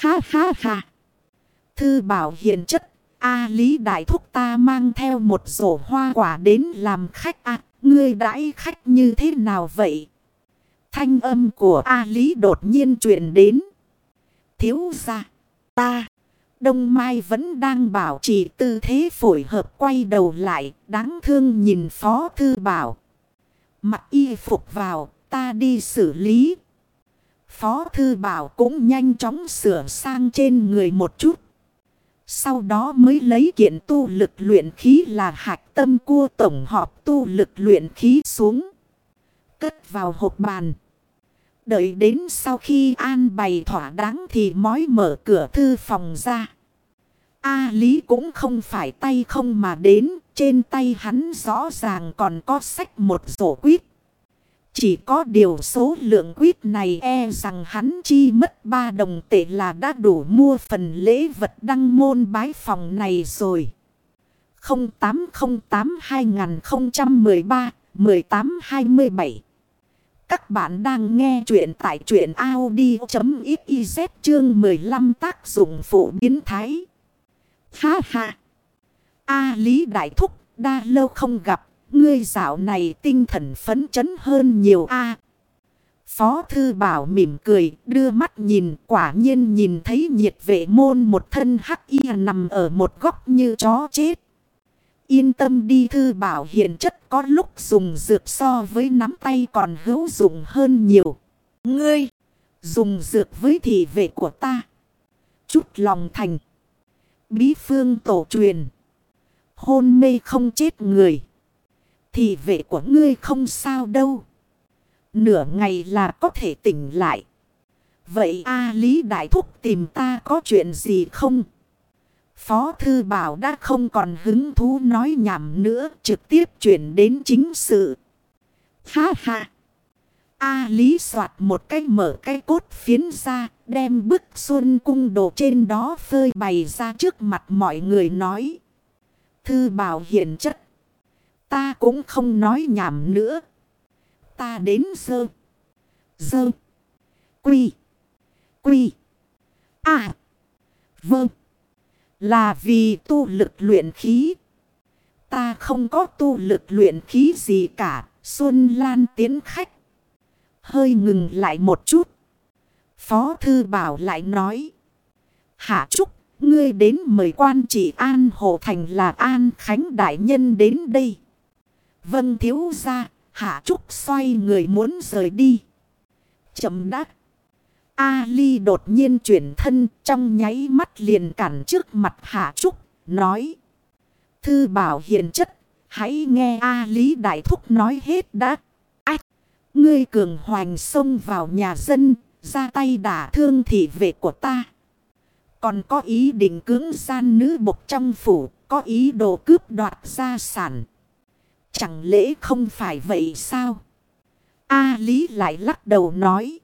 Ha ha ha. Thư bảo hiền chất. A Lý Đại Thúc ta mang theo một rổ hoa quả đến làm khách à, ngươi đãi khách như thế nào vậy? Thanh âm của A Lý đột nhiên truyền đến. Thiếu ra, ta, Đông Mai vẫn đang bảo trì tư thế phổi hợp quay đầu lại, đáng thương nhìn Phó Thư Bảo. Mặc y phục vào, ta đi xử lý. Phó Thư Bảo cũng nhanh chóng sửa sang trên người một chút. Sau đó mới lấy kiện tu lực luyện khí là hạch tâm cua tổng họp tu lực luyện khí xuống. Cất vào hộp bàn. Đợi đến sau khi an bày thỏa đáng thì mói mở cửa thư phòng ra. A Lý cũng không phải tay không mà đến. Trên tay hắn rõ ràng còn có sách một rổ quýt. Chỉ có điều số lượng quýt này e rằng hắn chi mất 3 đồng tệ là đã đủ mua phần lễ vật đăng môn bái phòng này rồi. 0808-2013-1827 Các bạn đang nghe chuyện tại chuyện Audi.xyz chương 15 tác dụng phụ biến thái. Ha ha! A Lý Đại Thúc, đa lâu không gặp Ngươi dạo này tinh thần phấn chấn hơn nhiều a Phó thư bảo mỉm cười, đưa mắt nhìn, quả nhiên nhìn thấy nhiệt vệ môn một thân hắc y nằm ở một góc như chó chết. Yên tâm đi thư bảo hiện chất có lúc dùng dược so với nắm tay còn hữu dụng hơn nhiều. Ngươi, dùng dược với thị vệ của ta. Chút lòng thành. Bí phương tổ truyền. Hôn mê không chết người. Thì vệ của ngươi không sao đâu. Nửa ngày là có thể tỉnh lại. Vậy A Lý Đại Thúc tìm ta có chuyện gì không? Phó Thư Bảo đã không còn hứng thú nói nhảm nữa. Trực tiếp chuyển đến chính sự. Ha ha! A Lý soạt một cái mở cái cốt phiến ra. Đem bức xuân cung đồ trên đó phơi bày ra trước mặt mọi người nói. Thư Bảo hiện chất. Ta cũng không nói nhảm nữa. Ta đến sơ. Sơ. Quy. Quy. À. Vâng. Là vì tu lực luyện khí. Ta không có tu lực luyện khí gì cả. Xuân Lan tiến khách. Hơi ngừng lại một chút. Phó Thư Bảo lại nói. Hạ Trúc, ngươi đến mời quan trị An Hồ Thành là An Khánh Đại Nhân đến đây. Vâng thiếu ra, Hạ Trúc xoay người muốn rời đi. Chậm đắc. Ali đột nhiên chuyển thân trong nháy mắt liền cản trước mặt Hạ Trúc, nói. Thư bảo hiền chất, hãy nghe A Lý Đại Thúc nói hết đã. Ách, ngươi cường hoành xông vào nhà dân, ra tay đả thương thị vệ của ta. Còn có ý định cưỡng gian nữ bộc trong phủ, có ý đồ cướp đoạt gia sản. Chẳng lẽ không phải vậy sao? A Lý lại lắc đầu nói.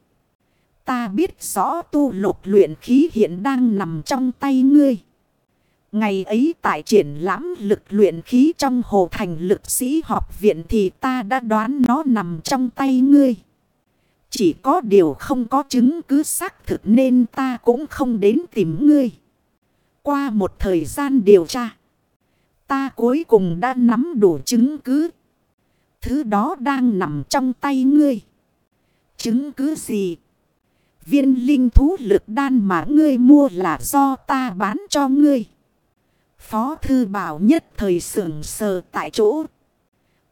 Ta biết rõ tu lục luyện khí hiện đang nằm trong tay ngươi. Ngày ấy tại triển lãm lực luyện khí trong hồ thành lực sĩ học viện thì ta đã đoán nó nằm trong tay ngươi. Chỉ có điều không có chứng cứ xác thực nên ta cũng không đến tìm ngươi. Qua một thời gian điều tra. Ta cuối cùng đã nắm đủ chứng cứ. Thứ đó đang nằm trong tay ngươi. Chứng cứ gì? Viên linh thú lực đan mà ngươi mua là do ta bán cho ngươi. Phó thư bảo nhất thời sưởng sờ tại chỗ.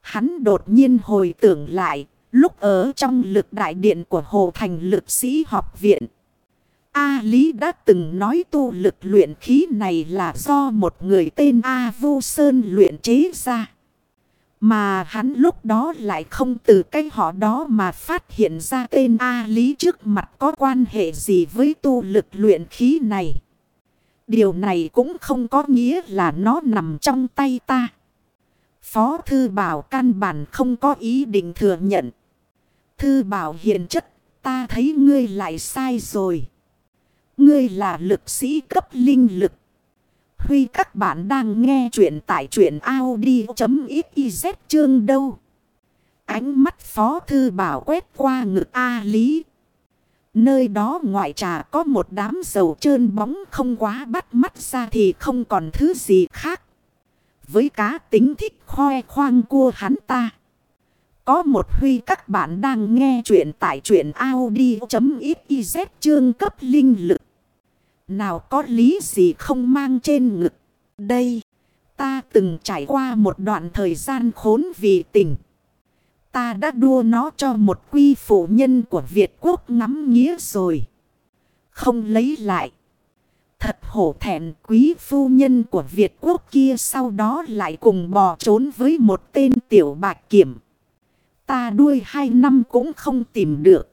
Hắn đột nhiên hồi tưởng lại. Lúc ở trong lực đại điện của Hồ Thành lực sĩ học viện. A Lý đã từng nói tu lực luyện khí này là do một người tên A Vu Sơn luyện chế ra. Mà hắn lúc đó lại không từ cái họ đó mà phát hiện ra tên A Lý trước mặt có quan hệ gì với tu lực luyện khí này. Điều này cũng không có nghĩa là nó nằm trong tay ta. Phó Thư Bảo căn bản không có ý định thừa nhận. Thư Bảo hiền chất, ta thấy ngươi lại sai rồi. Ngươi là lực sĩ cấp linh lực. Huy, các bạn đang nghe chuyện tại chuyện Audi.xyz chương đâu. Ánh mắt Phó Thư Bảo quét qua ngực A Lý. Nơi đó ngoại trà có một đám dầu trơn bóng không quá bắt mắt ra thì không còn thứ gì khác. Với cá tính thích khoe khoang cua hắn ta. Có một huy, các bạn đang nghe chuyện tại chuyện Audi.xyz chương cấp linh lực. Nào có lý gì không mang trên ngực. Đây, ta từng trải qua một đoạn thời gian khốn vì tình. Ta đã đua nó cho một quy phụ nhân của Việt Quốc ngắm nghĩa rồi. Không lấy lại. Thật hổ thẹn quý phu nhân của Việt Quốc kia sau đó lại cùng bò trốn với một tên tiểu bạc kiểm. Ta đuôi hai năm cũng không tìm được.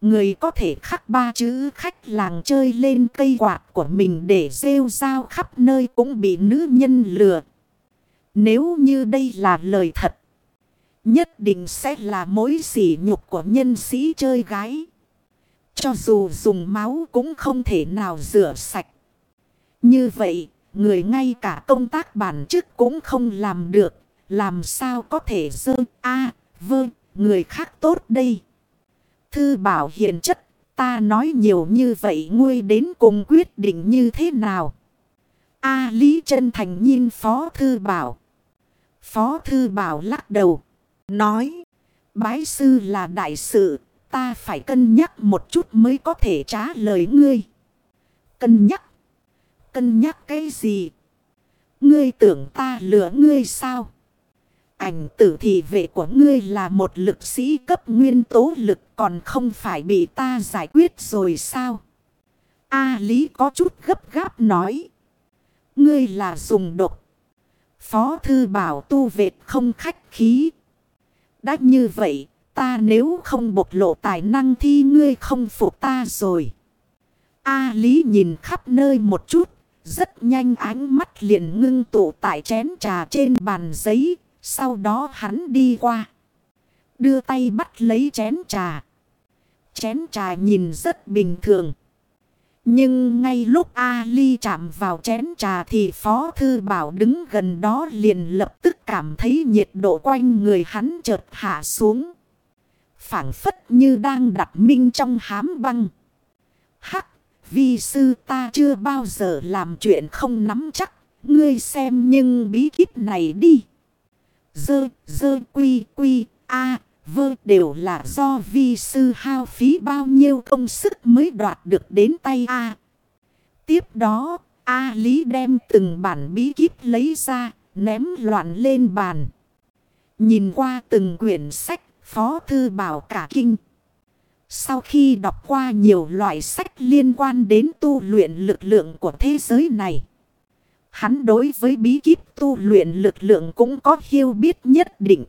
Người có thể khắc ba chữ khách làng chơi lên cây quạt của mình để rêu rao khắp nơi cũng bị nữ nhân lừa. Nếu như đây là lời thật. Nhất định sẽ là mối sỉ nhục của nhân sĩ chơi gái. Cho dù dùng máu cũng không thể nào rửa sạch. Như vậy, người ngay cả công tác bản chức cũng không làm được. Làm sao có thể dơ a à, vơ người khác tốt đây. Thư bảo hiện chất, ta nói nhiều như vậy ngươi đến cùng quyết định như thế nào. A Lý chân Thành nhìn Phó Thư Bảo. Phó Thư Bảo lắc đầu. Nói. Bái sư là đại sự. Ta phải cân nhắc một chút mới có thể trả lời ngươi. Cân nhắc. Cân nhắc cái gì? Ngươi tưởng ta lừa ngươi sao? Ảnh tử thị vệ của ngươi là một lực sĩ cấp nguyên tố lực còn không phải bị ta giải quyết rồi sao? A Lý có chút gấp gáp nói. Ngươi là dùng độc. Phó thư bảo tu vệt không khách khí. Đã như vậy, ta nếu không bộc lộ tài năng thì ngươi không phục ta rồi. A Lý nhìn khắp nơi một chút, rất nhanh ánh mắt liền ngưng tụ tại chén trà trên bàn giấy, sau đó hắn đi qua. Đưa tay bắt lấy chén trà. Chén trà nhìn rất bình thường. Nhưng ngay lúc Ali chạm vào chén trà thì Phó Thư Bảo đứng gần đó liền lập tức cảm thấy nhiệt độ quanh người hắn chợt hạ xuống. phảng phất như đang đặt minh trong hám băng. Hắc, vi sư ta chưa bao giờ làm chuyện không nắm chắc. Ngươi xem nhưng bí kíp này đi. Dơ, dơ, quy, quy, a, vơ đều là do vi sư hao phí bao nhiêu công sức mới đoạt được đến tay A. Tiếp đó, A Lý đem từng bản bí kíp lấy ra, ném loạn lên bàn. Nhìn qua từng quyển sách, Phó Thư Bảo cả kinh. Sau khi đọc qua nhiều loại sách liên quan đến tu luyện lực lượng của thế giới này. Hắn đối với bí kíp tu luyện lực lượng cũng có hiểu biết nhất định.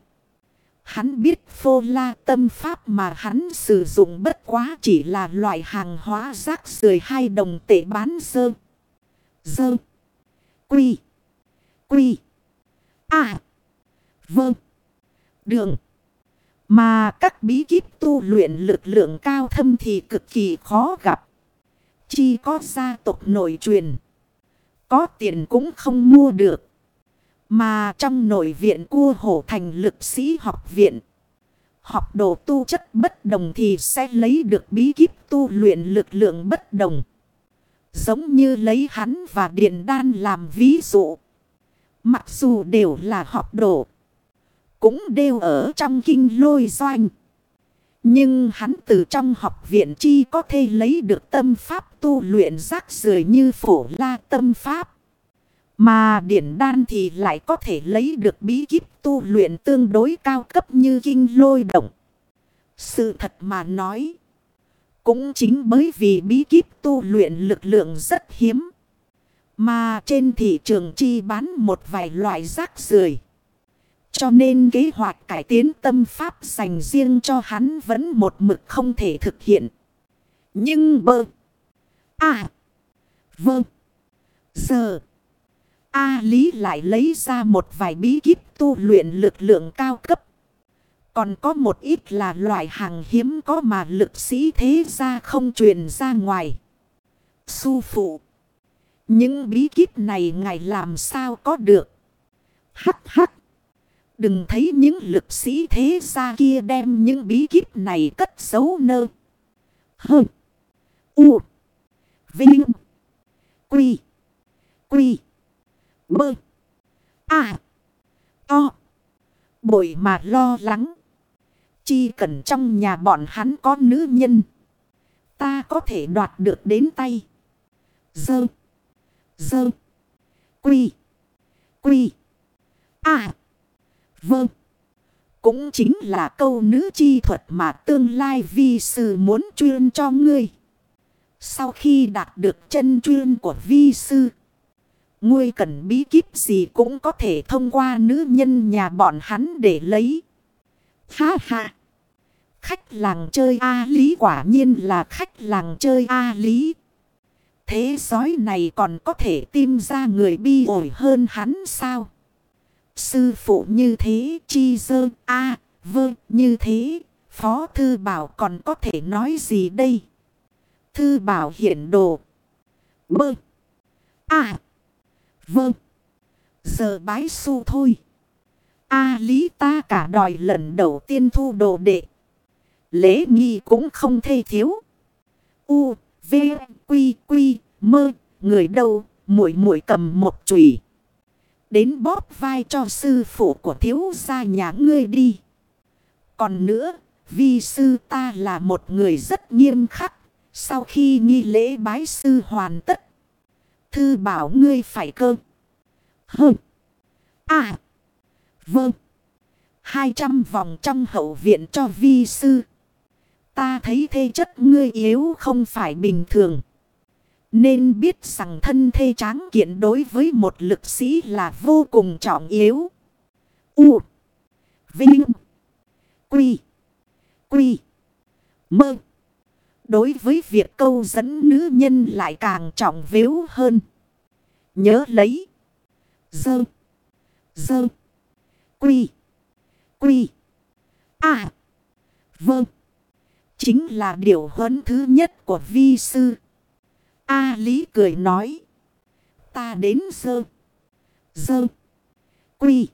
Hắn biết phô la tâm pháp mà hắn sử dụng bất quá chỉ là loại hàng hóa rác rời hai đồng tệ bán sơ. Dơ. Quy. Quy. À. Vâng. Đường. Mà các bí kíp tu luyện lực lượng cao thâm thì cực kỳ khó gặp. Chỉ có gia tộc nổi truyền. Có tiền cũng không mua được. Mà trong nội viện cua hổ thành lực sĩ học viện. Học đồ tu chất bất đồng thì sẽ lấy được bí kíp tu luyện lực lượng bất đồng. Giống như lấy hắn và điện đan làm ví dụ. Mặc dù đều là học đồ. Cũng đều ở trong kinh lôi doanh. Nhưng hắn từ trong học viện chi có thể lấy được tâm pháp tu luyện rác rưởi như phổ la tâm pháp. Mà điển đan thì lại có thể lấy được bí kíp tu luyện tương đối cao cấp như kinh lôi động. Sự thật mà nói. Cũng chính bởi vì bí kíp tu luyện lực lượng rất hiếm. Mà trên thị trường chi bán một vài loại rác rưởi cho nên kế hoạch cải tiến tâm pháp dành riêng cho hắn vẫn một mực không thể thực hiện. Nhưng bơ. À. Vâng. Giờ. A Lý lại lấy ra một vài bí kíp tu luyện lực lượng cao cấp. Còn có một ít là loại hàng hiếm có mà lực sĩ thế ra không truyền ra ngoài. Su phụ. Những bí kíp này ngài làm sao có được. Hắc hắc. Đừng thấy những lực sĩ thế gia kia đem những bí kíp này cất giấu nơ. hơ U. Vinh. Quy. Quy. Bơ. À. To. Bội mà lo lắng. Chi cần trong nhà bọn hắn có nữ nhân. Ta có thể đoạt được đến tay. Dơ. Dơ. Quy. Quy. À. Vâng. Cũng chính là câu nữ chi thuật mà tương lai vi sư muốn chuyên cho ngươi. Sau khi đạt được chân chuyên của vi sư. Ngươi cần bí kíp gì cũng có thể thông qua nữ nhân nhà bọn hắn để lấy. Ha ha. Khách làng chơi A Lý quả nhiên là khách làng chơi A Lý. Thế sói này còn có thể tìm ra người bi ổi hơn hắn sao? Sư phụ như thế chi dơ a à, vơ như thế. Phó thư bảo còn có thể nói gì đây? Thư bảo hiện đồ. Bơ. À. Vơ. Giờ bái su thôi. A lý ta cả đòi lần đầu tiên thu đồ đệ. Lễ nghi cũng không thê thiếu. U, V, Quy, Quy, Mơ, người đâu, muội muội cầm một chùy Đến bóp vai cho sư phụ của thiếu gia nhà ngươi đi. Còn nữa, vi sư ta là một người rất nghiêm khắc. Sau khi nghi lễ bái sư hoàn tất. Thư bảo ngươi phải cơ. Hơ. À. Vâng. Hai trăm vòng trong hậu viện cho vi sư. Ta thấy thê chất ngươi yếu không phải bình thường. Nên biết rằng thân thê tráng kiện đối với một lực sĩ là vô cùng trọng yếu. U. Vinh. Quy. Quy. Mơ. Đối với việc câu dẫn nữ nhân lại càng trọng vếu hơn. Nhớ lấy. Dơ. Dơ. Quy. Quy. À. Vâng. Chính là điều huấn thứ nhất của vi sư. A Lý cười nói. Ta đến sơ, sơ, Quy.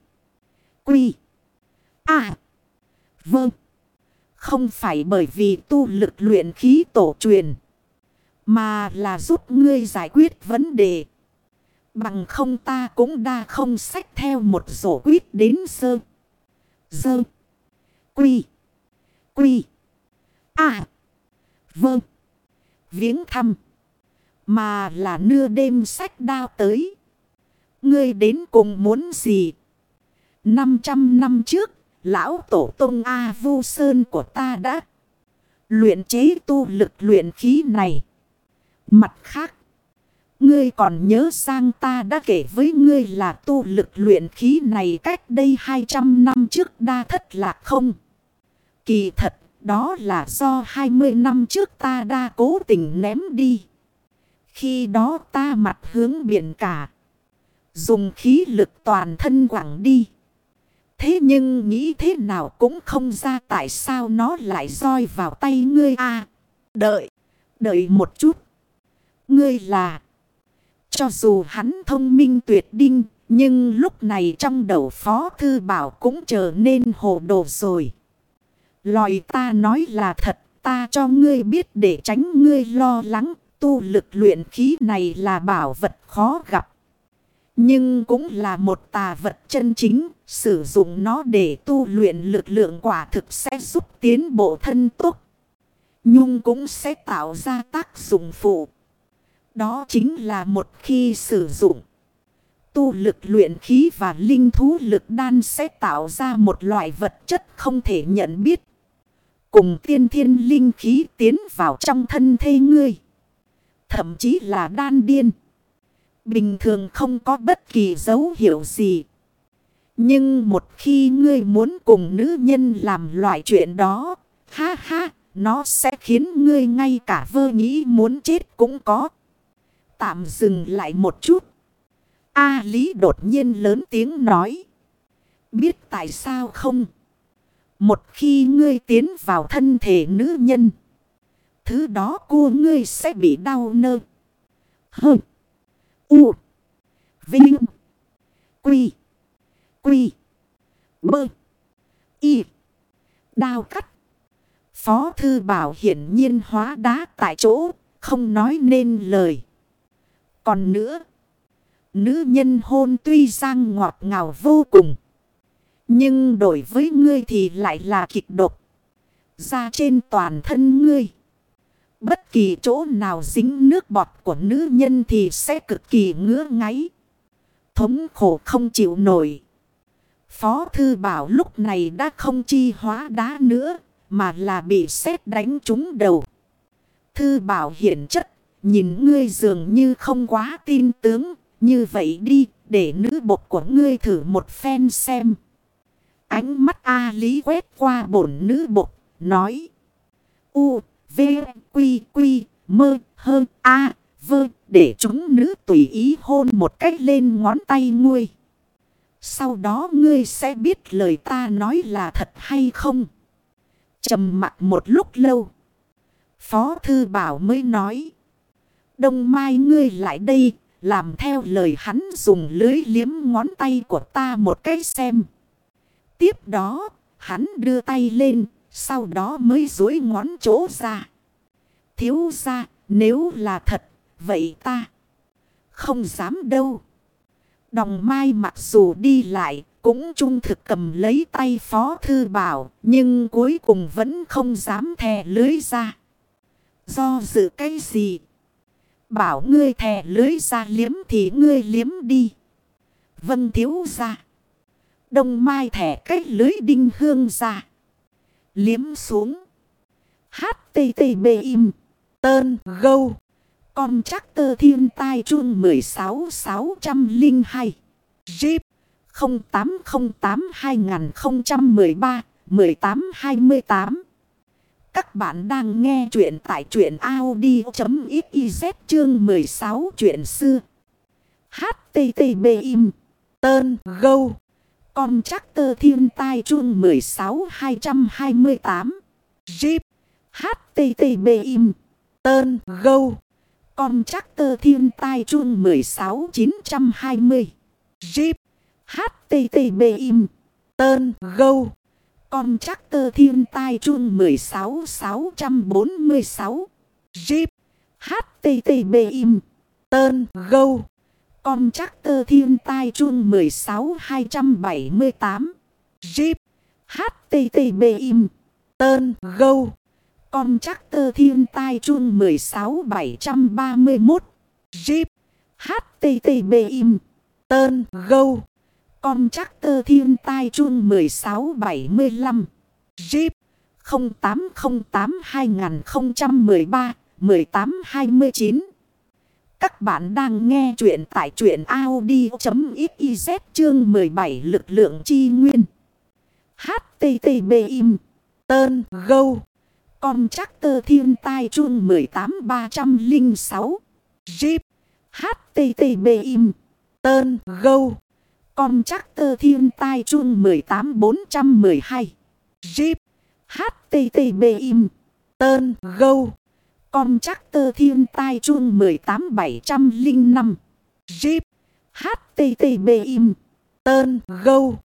Quy. À. Vâng. Không phải bởi vì tu lực luyện khí tổ truyền. Mà là giúp ngươi giải quyết vấn đề. Bằng không ta cũng đa không sách theo một rổ quyết đến sơ. sơ, Quy. Quy. À. Vâng. Viếng thăm. Mà là nưa đêm sách đao tới. Ngươi đến cùng muốn gì? 500 năm trước, lão tổ tông A Vu Sơn của ta đã luyện chế tu lực luyện khí này. Mặt khác, ngươi còn nhớ sang ta đã kể với ngươi là tu lực luyện khí này cách đây 200 năm trước đa thất lạc không? Kỳ thật, đó là do 20 năm trước ta đã cố tình ném đi. Khi đó ta mặt hướng biển cả. Dùng khí lực toàn thân quẳng đi. Thế nhưng nghĩ thế nào cũng không ra tại sao nó lại roi vào tay ngươi a Đợi, đợi một chút. Ngươi là... Cho dù hắn thông minh tuyệt đinh, nhưng lúc này trong đầu phó thư bảo cũng trở nên hồ đồ rồi. Lòi ta nói là thật, ta cho ngươi biết để tránh ngươi lo lắng, tu lực luyện khí này là bảo vật khó gặp. Nhưng cũng là một tà vật chân chính, sử dụng nó để tu luyện lực lượng quả thực sẽ giúp tiến bộ thân tốt. Nhung cũng sẽ tạo ra tác dụng phụ. Đó chính là một khi sử dụng. Tu lực luyện khí và linh thú lực đan sẽ tạo ra một loại vật chất không thể nhận biết. Cùng tiên thiên linh khí tiến vào trong thân thê ngươi. Thậm chí là đan điên. Bình thường không có bất kỳ dấu hiệu gì. Nhưng một khi ngươi muốn cùng nữ nhân làm loại chuyện đó. Ha ha, nó sẽ khiến ngươi ngay cả vơ nghĩ muốn chết cũng có. Tạm dừng lại một chút. A Lý đột nhiên lớn tiếng nói. Biết tại sao không? Một khi ngươi tiến vào thân thể nữ nhân. Thứ đó cô ngươi sẽ bị đau nơ. Hơ. U. Vinh. Quy. Quy. Bơ. Y. Đao cắt. Phó Thư Bảo hiển nhiên hóa đá tại chỗ, không nói nên lời. Còn nữa, nữ nhân hôn tuy sang ngọt ngào vô cùng. Nhưng đổi với ngươi thì lại là kịch độc. Ra trên toàn thân ngươi. Bất kỳ chỗ nào dính nước bọt của nữ nhân thì sẽ cực kỳ ngứa ngáy. Thống khổ không chịu nổi. Phó Thư Bảo lúc này đã không chi hóa đá nữa. Mà là bị sét đánh trúng đầu. Thư Bảo hiển chất. Nhìn ngươi dường như không quá tin tướng. Như vậy đi để nữ bột của ngươi thử một phen xem. Ánh mắt A Lý quét qua bổn nữ bột. Nói. U, V, Quy, Quy, Mơ, Hơ, A, Vơ. Để chúng nữ tùy ý hôn một cách lên ngón tay ngươi. Sau đó ngươi sẽ biết lời ta nói là thật hay không. trầm mặt một lúc lâu. Phó Thư Bảo mới nói. Đông mai ngươi lại đây. Làm theo lời hắn dùng lưới liếm ngón tay của ta một cách xem. Tiếp đó, hắn đưa tay lên, sau đó mới dối ngón chỗ ra. Thiếu ra, nếu là thật, vậy ta không dám đâu. Đồng mai mặc dù đi lại, cũng trung thực cầm lấy tay phó thư bảo, nhưng cuối cùng vẫn không dám thè lưới ra. Do dự cái gì? Bảo ngươi thè lưới ra liếm thì ngươi liếm đi. vân thiếu ra. Đông mai thẻ cách lưới đinh hương ra. Liếm xuống. HTTB im. Tơn gâu. Con chắc tơ thiên tai chuông 16 602. Jeep 0808 2013 1828. Các bạn đang nghe chuyện tại chuyện Audi.xyz chương 16 chuyện xưa. HTTB im. Tơn gâu. Con chắc tơ thiên tai chuông 16 228. Jeep. HTTB im. Tơn gâu. Con chắc tơ thiên tai chuông 16 920. Jeep. HTTB im. Tơn gâu. Con chắc tơ thiên tai chuông 16 646. Jeep. HTTB im. Tơn gâu. Con chắc tơ thiên tai chuông 16 278. Jeep. HTTB im. Tơn gâu. Con chắc tơ thiên tai chuông 16 731. Jeep. HTTB im. Tơn gâu. Con chắc tơ thiên tai chuông 16 75. Jeep. 0808 2013 1829. Các bạn đang nghe chuyện tại chuyện Audi.xyz chương 17 lực lượng chi nguyên. HTTB im. Tơn gâu. Con chắc tơ thiên tai chuông 18306. Jeep. HTTB im. Tơn gâu. Con chắc tơ thiên tai chuông 18412. Jeep. HTTB im. Tơn gâu. Con chắc tơ thiên tai chuông 18705. Jeep. HTTB im. Tơn gâu.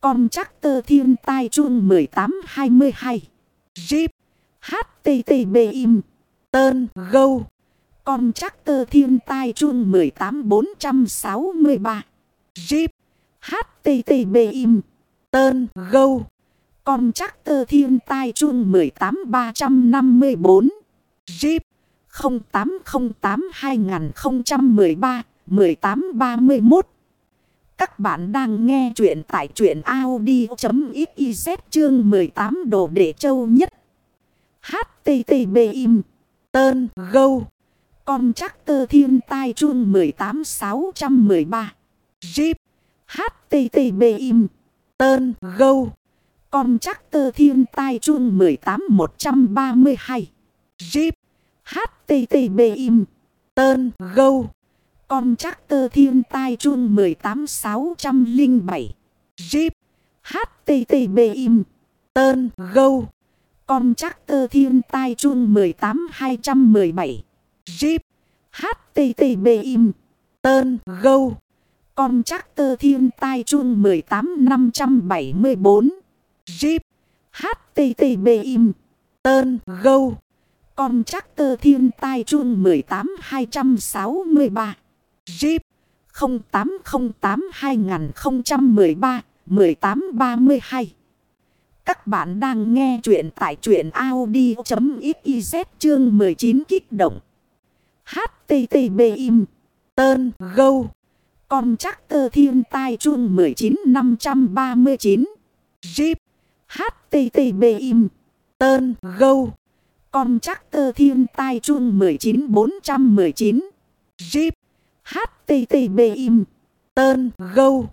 Con chắc tơ thiên tai chuông 1822. Jeep. HTTB im. Tơn gâu. Con chắc tơ thiên tai chuông 18463. Jeep. HTTB im. Tơn gâu. Con chắc tơ thiên tai chuông 18354. Jeep 0808-2013-1831 Các bạn đang nghe chuyện tại chuyện Audi.xyz chương 18 đồ để châu nhất. HTTB im. Tơn gâu. Con chắc tơ thiên tai chuông 18613. Jeep. HTTB im. Tơn gâu. Con chắc tơ thiên tai chuông 18132. Jeep. HTTB im. Tơn gâu. Com chắc tơ thiên tai chuông 18607. Jeep. HTTB im. Tơn gâu. Com chắc tơ thiên tai chuông 18217. Jeep. HTTB im. Tơn gâu. Com chắc tơ thiên tai chuông 18574. Jeep. HTTB im. Tơn gâu. Con chắc tơ thiên tai chuông 18263. Jeep 0808 2013 1832. Các bạn đang nghe chuyện tại chuyện Audi.xyz chương 19 kích động. HTTP im. Tơn gâu. Con chắc tơ thiên tai chuông 19539. Jeep. HTTP im. Tơn gâu. Con chắc tơ thiên tai chuông 19419. Jeep. HTTP im. Tơn gâu.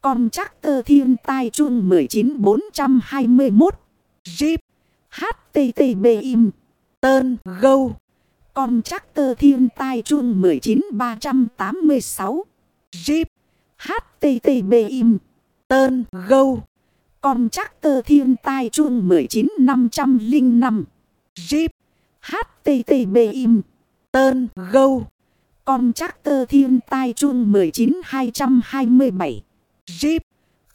Con chắc tơ thiên tai chuông 19421. Jeep. HTTP im. Tơn gâu. Con chắc tơ thiên tai chuông 19386. Jeep. HTTP im. Tơn gâu. Con chắc tơ thiên tai chuông 19505. Jeep. HTTBIM. Tơn gâu. Con chắc tơ thiên tai chuông 19227. Jeep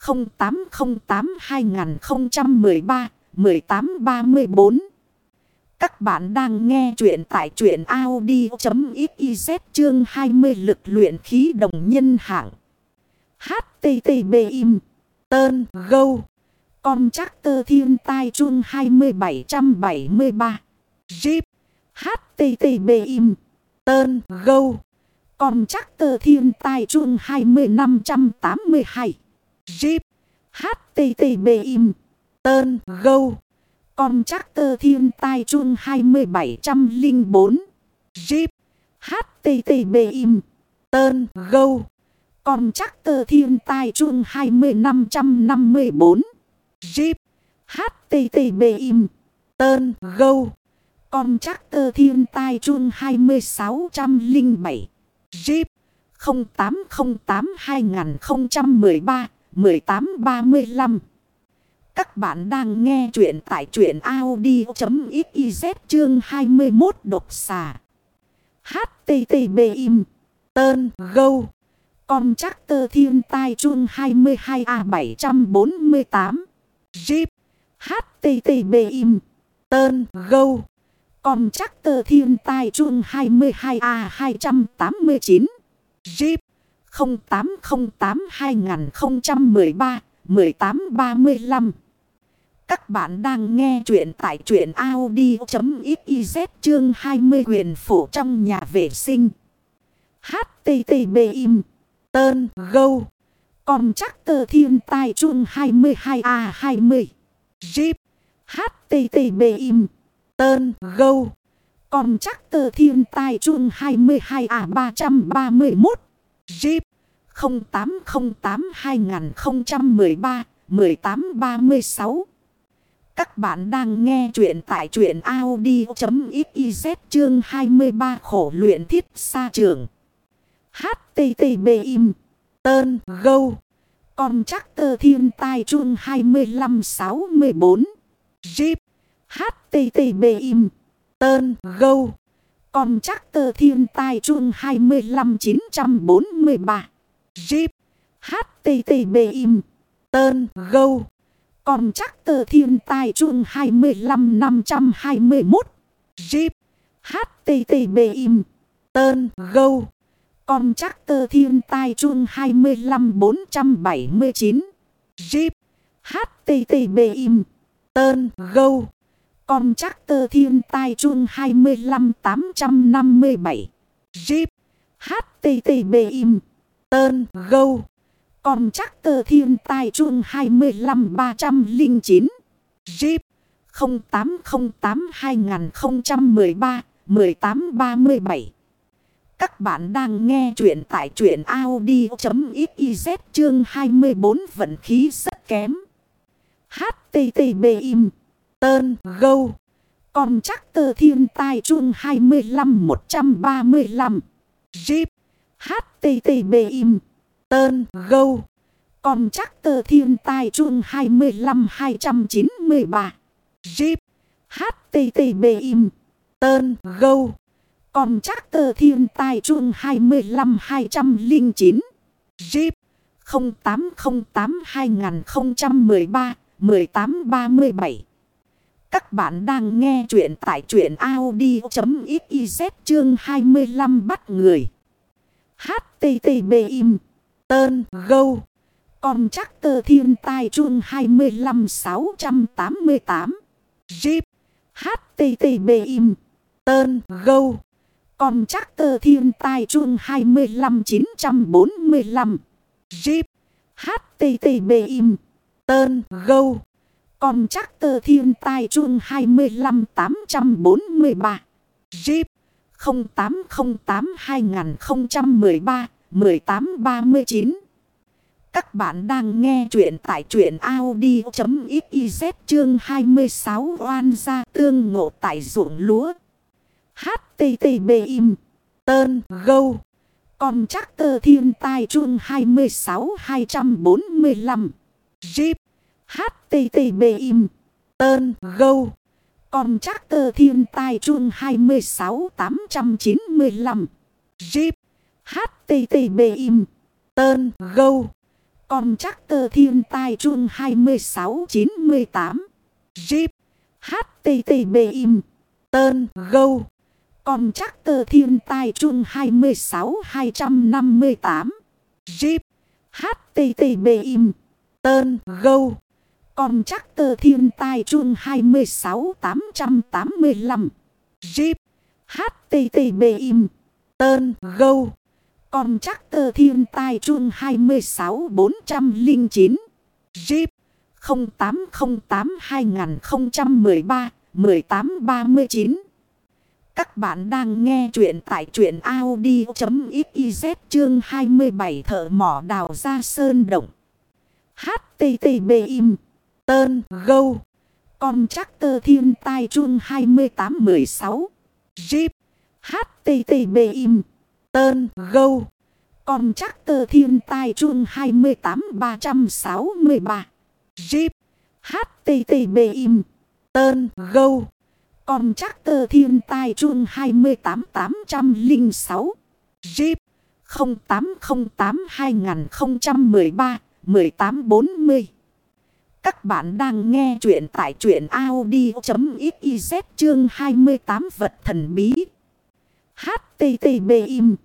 0808-2013-1834 Các bạn đang nghe chuyện tại chuyện Audi.xyz chương 20 lực luyện khí đồng nhân hạng. HTTP im. Tơn gâu com chắc tơ thiên tai chuông 2773. Jeep. HTTB im. Tơn gâu. Com chắc tơ thiên tai chuông 20582. Jeep. HTTB im. Tơn gâu. Com chắc tơ thiên tai chuông 2704. Jeep. HTTB im. Tơn gâu. Com chắc tơ thiên tai chuông 20554. Jeep. HTTBIM. Tơn gâu. Con chắc tơ thiên tai chuông 2607. Jeep 0808-2013-1835 Các bạn đang nghe chuyện tại chuyện Audi.xyz chương 21 độc xà. HTTBIM. Tơn gâu. Con chắc tơ thiên tai chuông 22A748. Jeep. HTTB im. Tơn gâu. Còn chắc tờ thiên tai chuông 22A289. Jeep 0808-2013-1835. Các bạn đang nghe chuyện tại chuyện Audi.xyz chương 20 quyền phủ trong nhà vệ sinh. HTTB im. Tơn gâu. Còn chắc tờ thiên tai chuông 22A20. Jeep. HTTB im. Tơn gâu. Còn chắc tờ thiên tai chuông 22A331. Jeep 0808-2013-1836. Các bạn đang nghe chuyện tại chuyện Audi.xyz chương 23 khổ luyện thiết xa trường. HTTB im. Tơn gâu. Còn chắc tơ thiên tai chuông 2564. Jeep HTTB im. Tơn gâu. Còn chắc tơ thiên tai chuông 25943. Jeep. HTTB im. Tơn gâu. Còn chắc tơ thiên tai chuông 25521. Jeep. HTTB im. Tơn gâu. Con chắc tơ thiên tai chuông 25479. Jeep. HTTP im. Tơn gâu. Con chắc tơ thiên tai chuông 25857. Jeep. HTTP im. Tơn gâu. Con chắc tơ thiên tai chuông 25309. Jeep. 0808-2013-1837. Các bạn đang nghe chuyện tại chuyện Audi.xyz chương 24 vận khí rất kém. HTTB im. Tơn gâu. Còn chắc tờ thiên tai chuông 25-135. Jeep. HTTB im. Tơn gâu. Còn chắc tờ thiên tai chuông 25-293. Jeep. HTTB im. Tơn gâu. Còn chắc tờ thiên tai chuông 25-209. Jeep. 0808 2013 1837 Các bạn đang nghe chuyện tại chuyện Audi.xyz chương 25 bắt người. HTTB im. Tơn gâu. Còn chắc tờ thiên tai chuông 25 688. Jeep. HTTB im. Tơn gâu. Con chắc tơ thiên tai chuông 25 945. Jeep. HTTB im. Tơn gâu. Con chắc tơ thiên tai chuông 25 843. Jeep 0808 2013 1839. Các bạn đang nghe chuyện tại chuyện Audi.xyz chương 26 oan gia tương ngộ tại ruộng lúa. HTTP im. Tơn gâu. Còn chắc tờ thiên tai chuông 26 245. Jeep HTTP im. Tơn gâu. Còn chắc tờ thiên tai chuông 26 895. Jeep. HTTP im. Tơn gâu. Còn chắc tờ thiên tai chuông 26 98. Jeep. HTTP im. Tơn gâu com chắc tơ thiên tai chung 26 258. Jeep. HTTB im. Tơn gâu. Con chắc tơ thiên tai chung 26 885. Jeep. HTTB im. Tơn gâu. Con chắc tơ thiên tai chung 26 409. Jeep. 0808 2013 1839. Các bạn đang nghe chuyện tại chuyện Audi.xyz chương 27 thợ mỏ đào ra sơn động. HTTB im. Tơn gâu. Con chắc tơ thiên tai chuông 2816. Jeep. HTTB im. Tơn gâu. Con chắc tơ thiên tai chuông 28363. Jeep. HTTB im. Tơn gâu. Con chắc tơ thiên tai chuông 28806. Jeep. 0808 2013 1840. Các bạn đang nghe chuyện tại chuyện Audi.xyz chương 28 vật thần bí. HTTP im.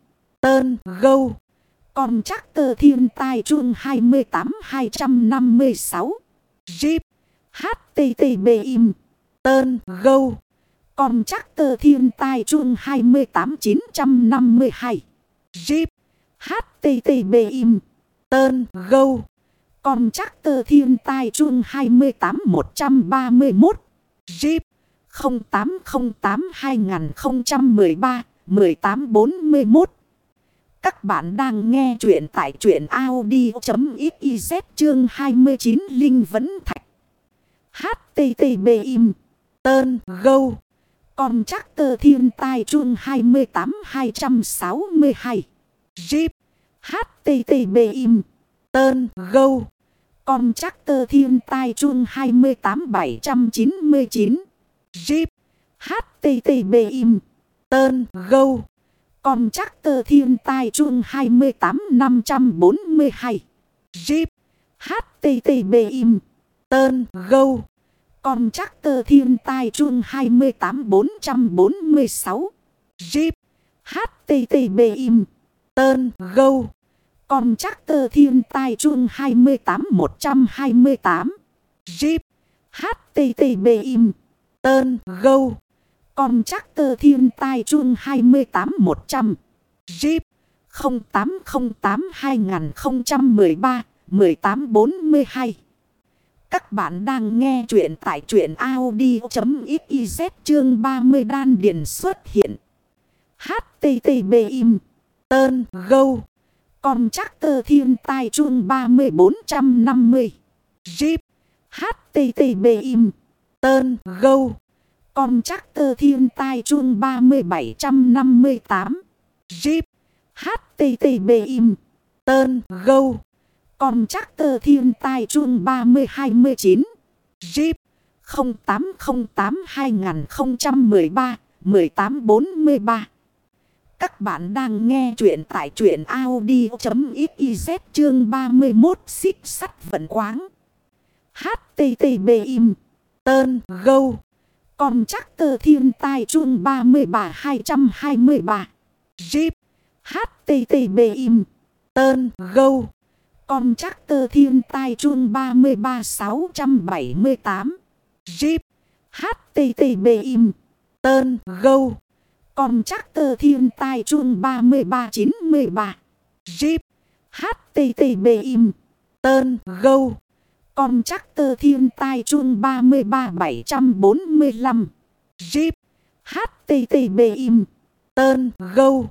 Tơn gâu. Con chắc tơ thiên tai chuông 28 256. Jeep. HTTP im. Tơn gâu com chắc tơ thiên tai chuông 28952. Jeep. HTTB im. Tơn gâu. Com chắc tơ thiên tai chuông 28131. Jeep 0808 2013 1841. Các bạn đang nghe chuyện tại chuyện Audi.xyz chương 29 Linh Vấn Thạch. HTTB im. Tơn gâu. Con chắc tơ thiên tai chuông 28 262. Jeep. HTTB im. Tơn gâu. Con chắc tơ thiên tai chuông 28-799. Jeep. HTTB im. Tơn gâu. Con chắc tơ thiên tai chuông 28-542. Jeep. HTTB im. Tơn gâu. Con chắc tơ thiên tai chuông 28446. Jeep. HTTB im. Tơn gâu. Con chắc tơ thiên tai chuông 28128. Jeep. HTTB im. Tơn gâu. Con chắc tơ thiên tai chuông 28100. Jeep. 0808 2013 1842. Các bạn đang nghe chuyện tại chuyện Audi.xyz chương 30 đan điền xuất hiện. HTTB im. Tơn gâu. Con chắc tơ thiên tai chuông 3450. Jeep. HTTB im. Tơn gâu. Con chắc tơ thiên tai chuông 3758. Jeep. HTTB im. Tơn gâu. Con chắc tơ thiên tai chuông 3029. Jeep. 0808 2013 1843. Các bạn đang nghe chuyện tại chuyện Audi.xyz chương 31 xích sắt vận quáng. HTTB im. Tơn gâu. Con chắc tơ thiên tai chuông 33 223. Jeep. HTTB im. Tơn gâu. Con chắc tơ thiên tai chuông 33678. Jeep. HTTB im. Tơn gâu. Con chắc tơ thiên tai chuông 33 93. Jeep. HTTB im. Tơn gâu. Con chắc tơ thiên tai chuông 33745. Jeep. HTTB im. Tơn gâu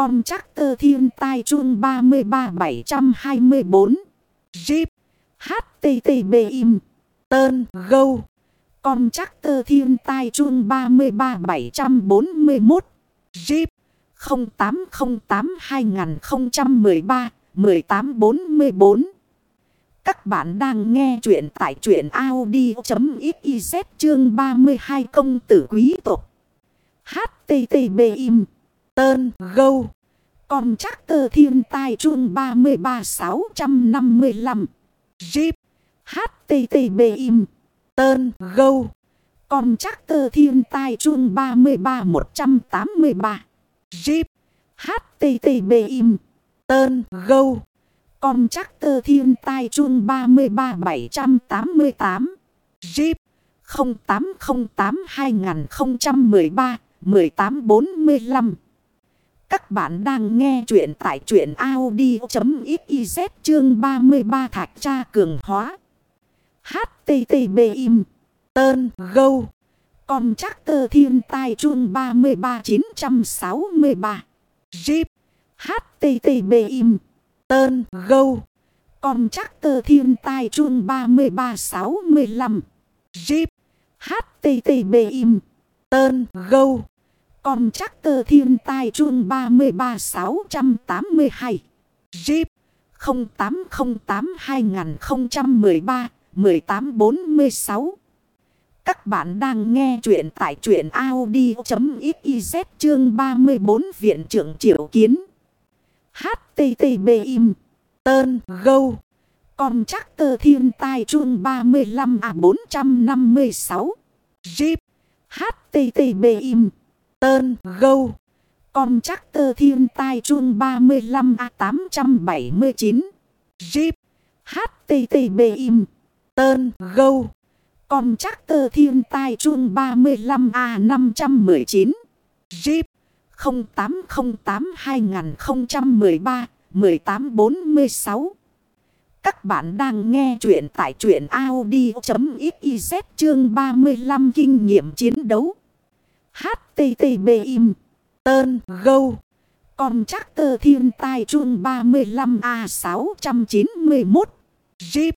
com chắc tơ thiên tai chuông 33724. Jeep. HTTB im. Tơn gâu. Com chắc tơ thiên tai chuông 33741. Jeep. 0808 2013 1844. Các bạn đang nghe chuyện tại chuyện Audi.xyz chương 32 công tử quý tộc. HTTB im. Tơn gâu. Còn chắc tờ thiên tai chuông 33655. Jeep. HTTB im. Tơn gâu. Còn chắc tờ thiên tai chuông 33183. Jeep. HTTB im. Tơn gâu. Còn chắc tơ thiên tai chuông 33788. Jeep 0808 2013 1845. Các bạn đang nghe chuyện tại chuyện Audi.xyz chương 33 thạch tra cường hóa. HTTB im. Tơn gâu. Con chắc tơ thiên tai chuông 33963. Jeep. HTTB im. Tơn gâu. Con chắc tơ thiên tai chuông 3365. Jeep. HTTB im. Tơn gâu. Con chắc tơ thiên tai chuông 33682. Jeep. 0808 2013 1846. Các bạn đang nghe chuyện tại chuyện Audi.xyz chương 34 Viện trưởng Triệu Kiến. HTTB im. Tơn gâu. Con chắc tơ thiên tai chuông 35A456. À Jeep. HTTB im. Tơn gâu. Con chắc tơ thiên tai chuông 35A879. Jeep. HTTB im. Tơn gâu. Con chắc tơ thiên tai chuông 35A519. Jeep. 0808-2013-1846. Các bạn đang nghe chuyện tại chuyện Audi.xyz chương 35 kinh nghiệm chiến đấu. HTTB im. Tơn gâu. Con chắc tơ thiên tai chuông 35A691. Jeep.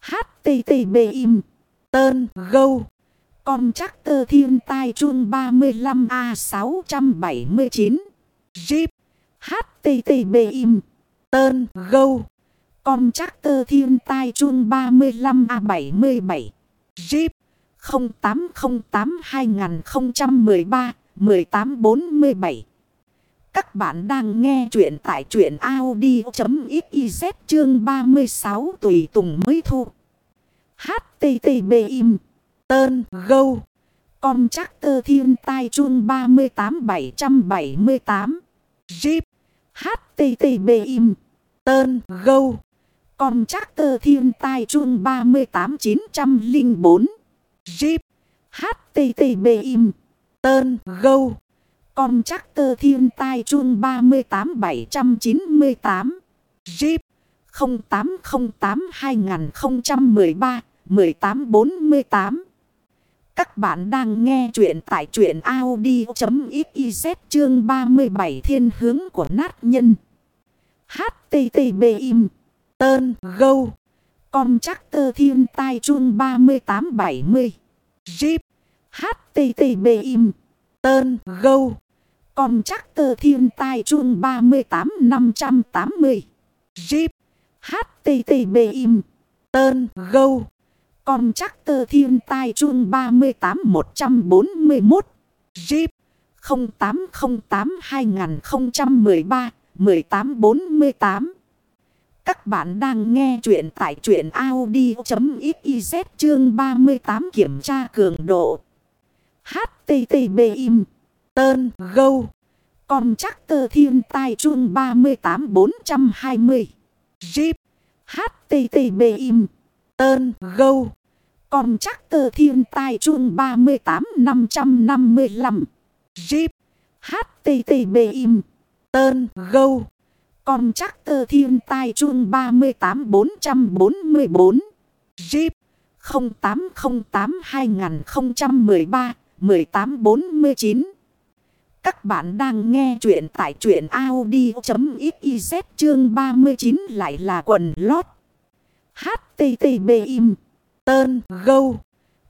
HTTB im. Tơn gâu. Con chắc tơ thiên tai chuông 35A679. Jeep. HTTB im. Tơn gâu. Con chắc tơ thiên tai chuông 35A77. Jeep. 0808 2013 1847. Các bạn đang nghe chuyện tại chuyện Audi.xyz chương 36 tùy tùng mới thu. HTTB im. Tơn gâu. Com chắc tơ thiên tai chuông 38778. Jeep. HTTB im. Tơn gâu. Com chắc tơ thiên tai chuông 38904. Jeep. HTTB im. Tơn gâu. Com chắc tơ thiên tai chuông 38798. Jeep. 0808 2013 1848. Các bạn đang nghe chuyện tại chuyện Audi.xyz chương 37 thiên hướng của nát nhân. HTTB im. Tơn gâu com chắc tơ thiên tai chuông 3870. Jeep. HTTB im. Tơn gâu. Com chắc tơ thiên tai chuông 38580. Jeep. HTTB im. Tơn gâu. Com chắc tơ thiên tai chuông 38141. Jeep. 0808 2013 1848. Các bạn đang nghe chuyện tại chuyện Audi.xyz chương 38 kiểm tra cường độ. HTTPIM. Tơn gâu. Con chắc tơ thiên tai chuông 38420. Jeep. HTTPIM. Tơn gâu. Con chắc tơ thiên tai chuông 38555. Jeep. HTTPIM. Tơn gâu. Con chắc tơ thiên tai chuông 38-444. Jeep. 0808-2013-1849 Các bạn đang nghe chuyện tại chuyện Audi.xyz chương 39 lại là quần lót. HTTB im. Tơn gâu.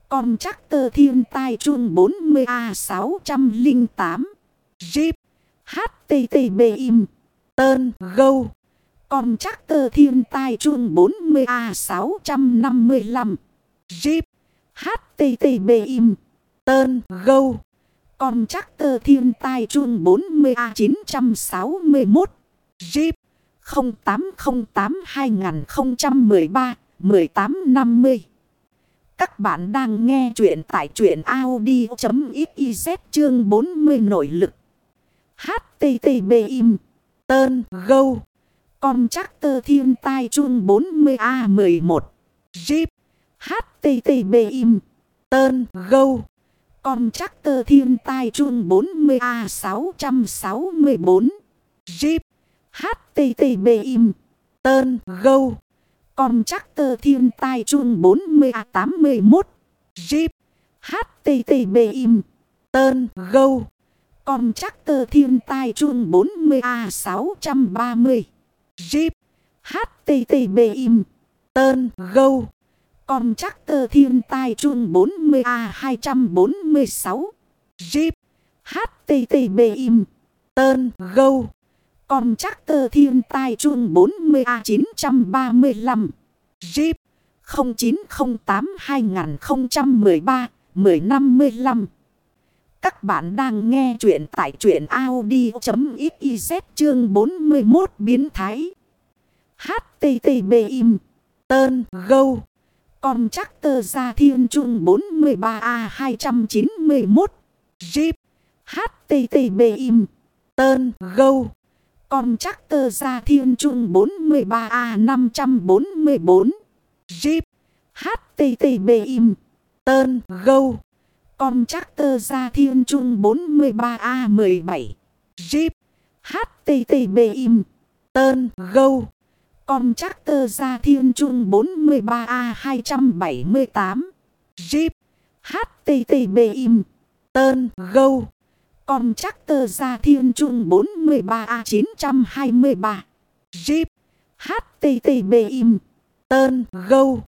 Con chắc tơ thiên tai chuông 40A608. Jeep. HTTB im. Tơn gâu. Còn chắc tơ thiên tai chuông 40A655. Jeep. HTTB im. Tơn gâu. Còn chắc tơ thiên tai chuông 40A961. Jeep. 0808-2013-1850 Các bạn đang nghe chuyện tại chuyện Audi.xyz chương 40 nội lực. HTTB im. Tơn gâu. Con chắc tơ thiên tai chuông 40A11. Jeep. HTTP im. Tơn gâu. Con chắc tơ thiên tai chuông 40A664. Jeep. HTTP im. Tơn gâu. Con chắc tơ thiên tai chuông 40A81. Jeep. HTTP im. Tơn gâu. Con chắc tơ thiên tai chuông 40A630. Jeep. HTTB im. Tơn gâu. Con chắc tơ thiên tai chuông 40A246. Jeep. HTTB im. Tơn gâu. Con chắc tơ thiên tai chuông 40A935. Jeep. 0908-2013-1055 các bạn đang nghe chuyện tại chuyện Audi.xyz chương 41 biến thái. HTTB im. Tơn gâu. Con chắc tơ ra thiên trung 43A291. Jeep. HTTB im. Tơn gâu. Con chắc tơ ra thiên trung 43A544. Jeep. HTTB im. Tơn gâu. Com chắc tơ ra thiên trung 43A17. Jeep. HTTB im. Tơn gâu. Com chắc tơ ra thiên trung 43A278. Jeep. HTTB im. Tơn gâu. Com chắc tơ ra thiên trung 43A923. Jeep. HTTB im. Tơn gâu.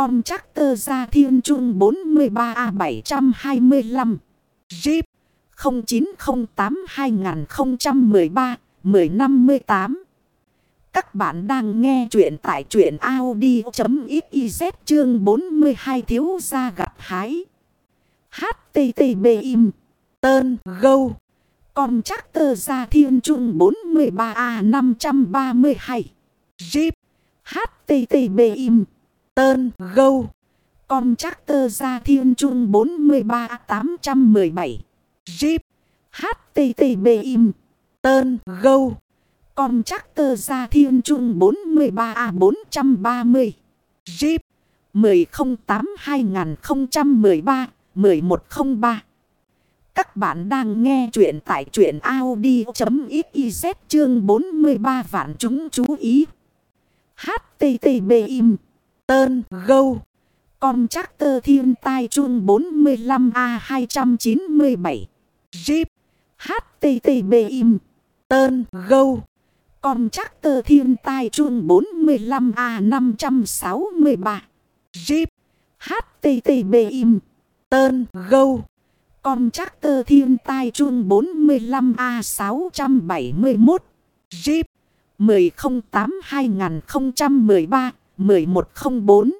Com chắc tơ ra thiên trung 43A725. Jeep. 0908-2013-1058 Các bạn đang nghe chuyện tại chuyện Audi.xyz chương 42 thiếu gia gặt hái. HTTB im. Tơn gâu. Con chắc tơ ra thiên trung 43A532. Jeep. HTTB im. Tơn gâu. Con chắc tơ ra thiên trung 43A817. Jeep. HTTP im. Tơn gâu. Con chắc tơ ra thiên trung 43A430. Jeep. 1008-2013-1103 Các bạn đang nghe chuyện tại chuyện Audi.xyz chương 43 vạn chúng chú ý. HTTB im. Tơn gâu. Con chắc tơ thiên tai chuông 45A297. Jeep. HTTB im. Tơn gâu. Con chắc tơ thiên tai chuông 45A563. Jeep. HTTB im. Tơn gâu. Con chắc tơ thiên tai chuông 45A671. Jeep. 1104.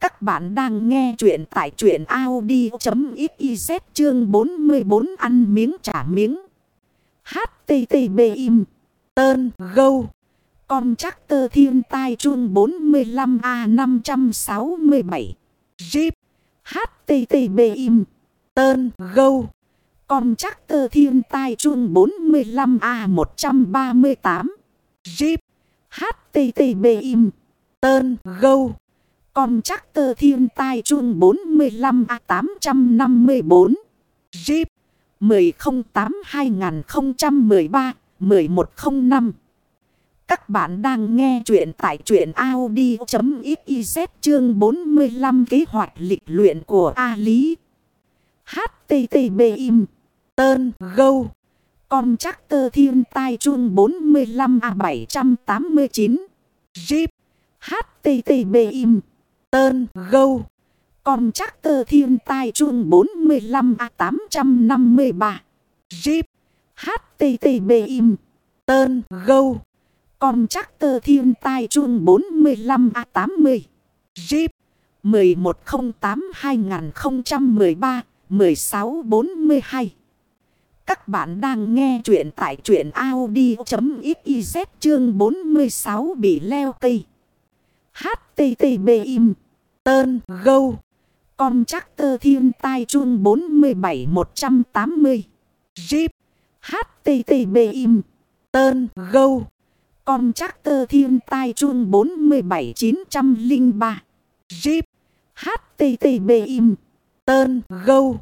Các bạn đang nghe chuyện tại chuyện Audi.xyz chương 44 ăn miếng trả miếng. HTTB im. Tơn gâu. Com chắc tơ thiên tai chuông 45A567. Jeep. HTTB im. Tơn gâu. Com chắc tơ thiên tai chuông 45A138. Jeep. HTTB im. Tơn gâu. Con chắc tơ thiên tai chuông 45A854. Jeep. 1008-2013-1105 Các bạn đang nghe chuyện tại chuyện Audi.xyz chương 45 kế hoạch lịch luyện của A Lý. HTTB im. Tơn gâu. Con chắc tơ thiên tai chuông 45A789. Jeep. HTTB im. Tơn gâu. Còn chắc tơ thiên tai chuông 45A853. Jeep. HTTB im. Tơn gâu. Còn chắc tơ thiên tai chuông 45A80. Jeep. 1108-2013-1642. Các bạn đang nghe chuyện tại chuyện Audi.xyz chương 46 bị leo cây. HTTB im. Tơn gâu. Con chắc tơ thiên tai chuông 47180. Jeep. HTTB im. Tơn gâu. Con chắc tơ thiên tai chuông 47903. Jeep. HTTB im. Tơn gâu.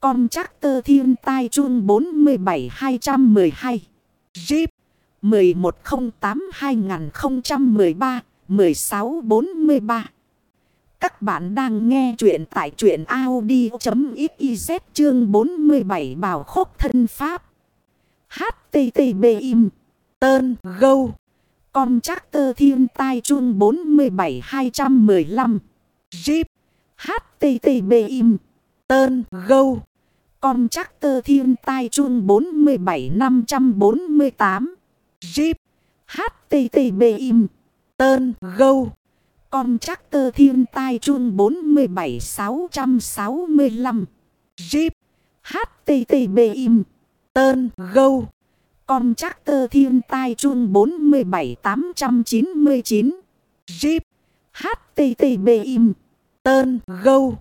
Con chắc tơ thiên tai chuông 47212. Jeep. 1108-2013-1643. Các bạn đang nghe chuyện tại chuyện Audi.xyz chương 47 bảo khốc thân pháp. HTTB im. Tơn gâu. Con chắc tơ thiên tai chuông 47215. Jeep. HTTB im. Tơn gâu. Con chắc tơ thiên tai chuông 47548. Jeep. HTTB im. Tơn gâu. Con chắc tơ thiên tai chuông 47665. Jeep. HTTB im. Tơn gâu. Con chắc tơ thiên tai chuông 47899. Jeep. HTTB im. Tơn gâu.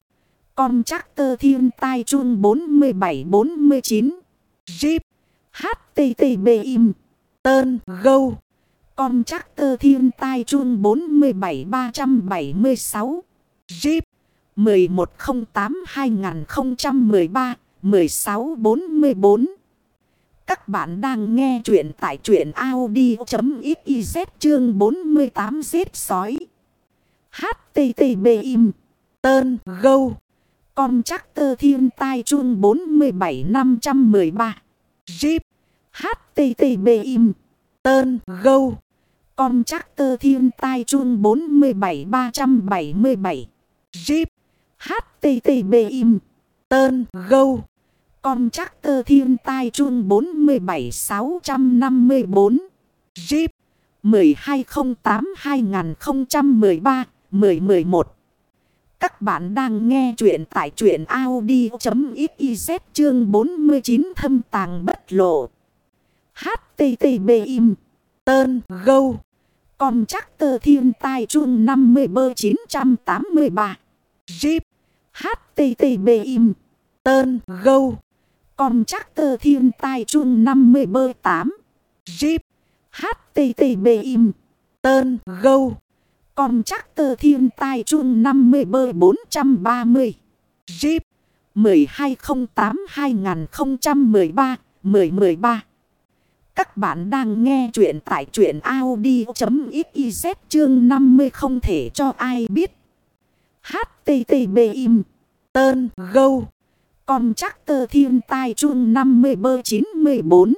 Con chắc tơ thiên tai chuông 4749. Jeep. HTTB im. Tơn gâu. Con chắc tơ thiên tai chuông 47376. Jeep. 1108-2013-1644. Các bạn đang nghe chuyện tại chuyện Audi.xyz chương 48 xếp sói. HTTB im. Tơn gâu. Con chắc tơ thiên tai chuông 47513. Jeep. HTTB im. Tơn gâu. Con chắc tơ thiên tai chuông 47377. Jeep. HTTB im. Tơn gâu. Con chắc tơ thiên tai chuông 47654. Jeep. 1208-2013-1011. Các bạn đang nghe chuyện tại truyện Audi.xyz chương 49 thâm tàng bất lộ. HTTB im. Tơn gâu. Con chắc tơ thiên tai chuông 50 bơ 983. Jeep. HTTB im. Tơn gâu. Con chắc tơ thiên tai chuông 50 bơ 8. Jeep. HTTB im. Tơn gâu. Con chắc tơ thiên tai chuông 50 bơ 430. Jeep. 1208-2013-1013. Các bạn đang nghe chuyện tại chuyện Audi.xyz chương 50 không thể cho ai biết. HTTB im. Tơn gâu. Con chắc tơ thiên tai chuông 50 bơ 94.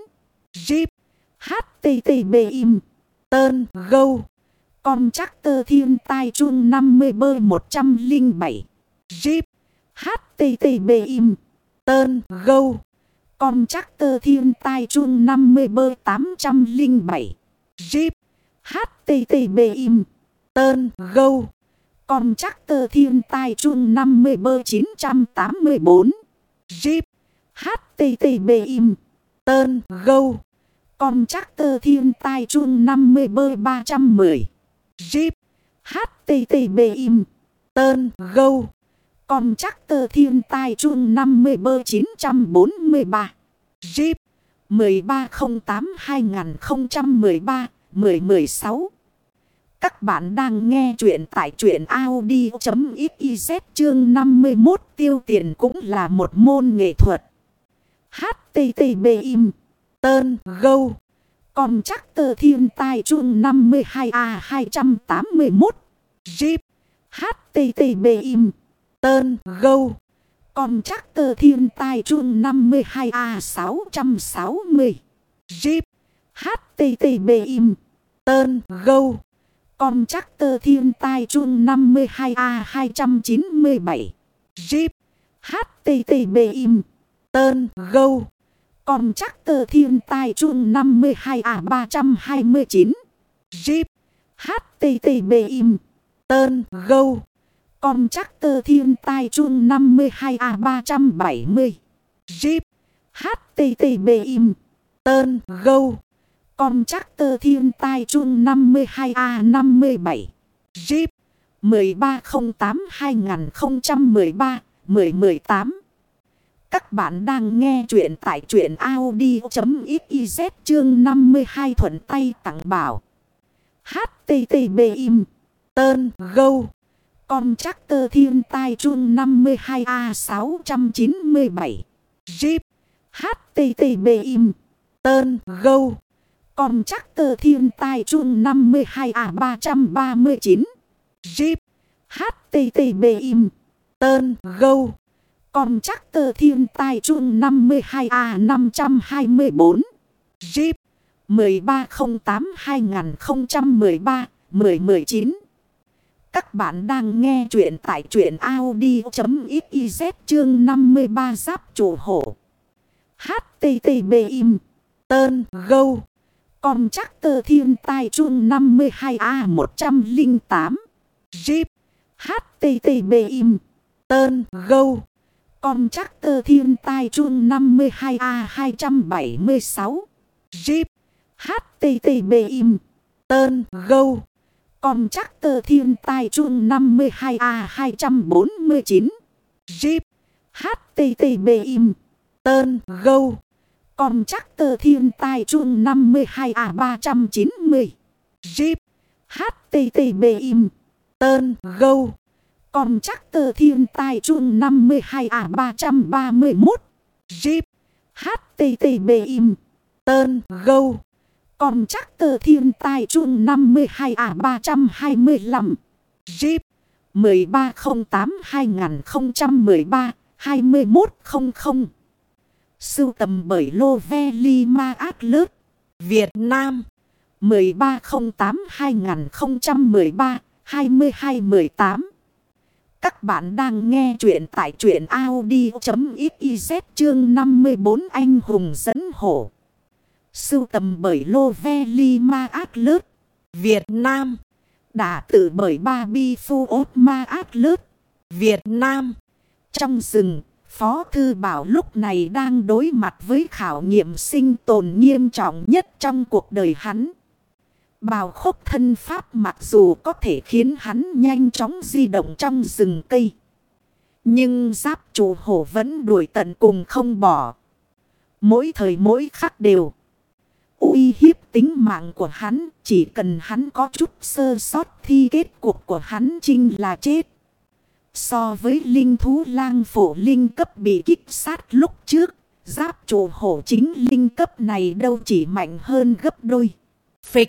Jeep. HTTB im. Tơn gâu. Con chắc tơ thiên tai chuông 50 bơ 107. Jeep. HTTB im. Tơn gâu. Con chắc tơ thiên tai chuông 50 bơ 807. Jeep. HTTB im. Tơn gâu. Con chắc tơ thiên tai chuông 50 bơ 984. Jeep. HTTB im. Tơn gâu. Con chắc tơ thiên tai chuông 50 bơ 310. Jeep. HTTB im. Tơn gâu. Con chắc tơ thiên tai chuông 50 bơ 943. Jeep 1308-2013-1016 Các bạn đang nghe chuyện tại chuyện Audi.xyz chương 51 tiêu tiền cũng là một môn nghệ thuật. HTTB im. Tơn Gâu. Con chắc tơ thiên tai chuông 52A281 Jeep HTTB im. Tơn Gâu. Còn chắc tờ thiên tai chuông 52A660 Jeep. HTTP im Tơn Gâu. Còn chắc tờ thiên tai chuông 52A297 Jeep. HTTP im Tơn Gâu. Còn chắc tờ thiên tai chuông 52A329 Jeep. HTTP im Tơn Gâu. Con chắc tơ thiên tai chuông 52A370 Jeep HTTP im Tơn Gâu. Con chắc tơ thiên tai chuông 52A57 Jeep 1308-2013-1018 Các bạn đang nghe chuyện tại truyện Audi.xyz chương 52 thuận tay tặng bảo. HTTP im. Tơn Gâu. Con chắc tơ thiên tai chuông 52A697. Jeep HTTB im. Tơn Gâu Con chắc tơ thiên tai chuông 52A339. Jeep HTTB im. Tơn Gâu Con chắc tơ thiên tai chuông 52A524. Jeep 1308-2013-1019 các bạn đang nghe chuyện tại chuyện Audi.xyz chương 53 giáp chủ hổ. HTTP im. Tơn Gâu Con chắc tơ thiên tai chung 52A108. Jeep HTTP im. Tơn Gâu Con chắc tơ thiên tai chung 52A276. Jeep HTTP im. Tơn Gâu con chắc tơ thiên tai chuông 52A249. Jeep HTTB im. Tơn Gâu Con chắc tơ thiên tai chuông 52A390. Jeep HTTB im. Tơn Gâu Con chắc tơ thiên tai chuông 52A331. Jeep HTTB im. Tơn Gâu còn chắc tơ thiên tai chuông 52 à 325. Jeep 1308-2013-2100 Sưu tầm bởi Lô Ve Li Lima Atlas Việt Nam. 1308-2013-2218 Các bạn đang nghe chuyện tại truyện Audi.xyz chương 54 Anh hùng dẫn hổ. Sưu tầm bởi Lô Ve Lima Atlas Việt Nam Đã tự bởi Ba Bi Phu Ốt Ma Atlas Việt Nam Trong rừng, Phó Thư Bảo lúc này đang đối mặt với khảo nghiệm sinh tồn nghiêm trọng nhất trong cuộc đời hắn. Bào khốc thân pháp mặc dù có thể khiến hắn nhanh chóng di động trong rừng cây. Nhưng giáp chủ hổ vẫn đuổi tận cùng không bỏ. Mỗi thời mỗi khắc đều uy hiếp tính mạng của hắn chỉ cần hắn có chút sơ sót thì kết cuộc của hắn chinh là chết. So với linh thú lang phổ linh cấp bị kích sát lúc trước, giáp chủ hổ chính linh cấp này đâu chỉ mạnh hơn gấp đôi. Phịch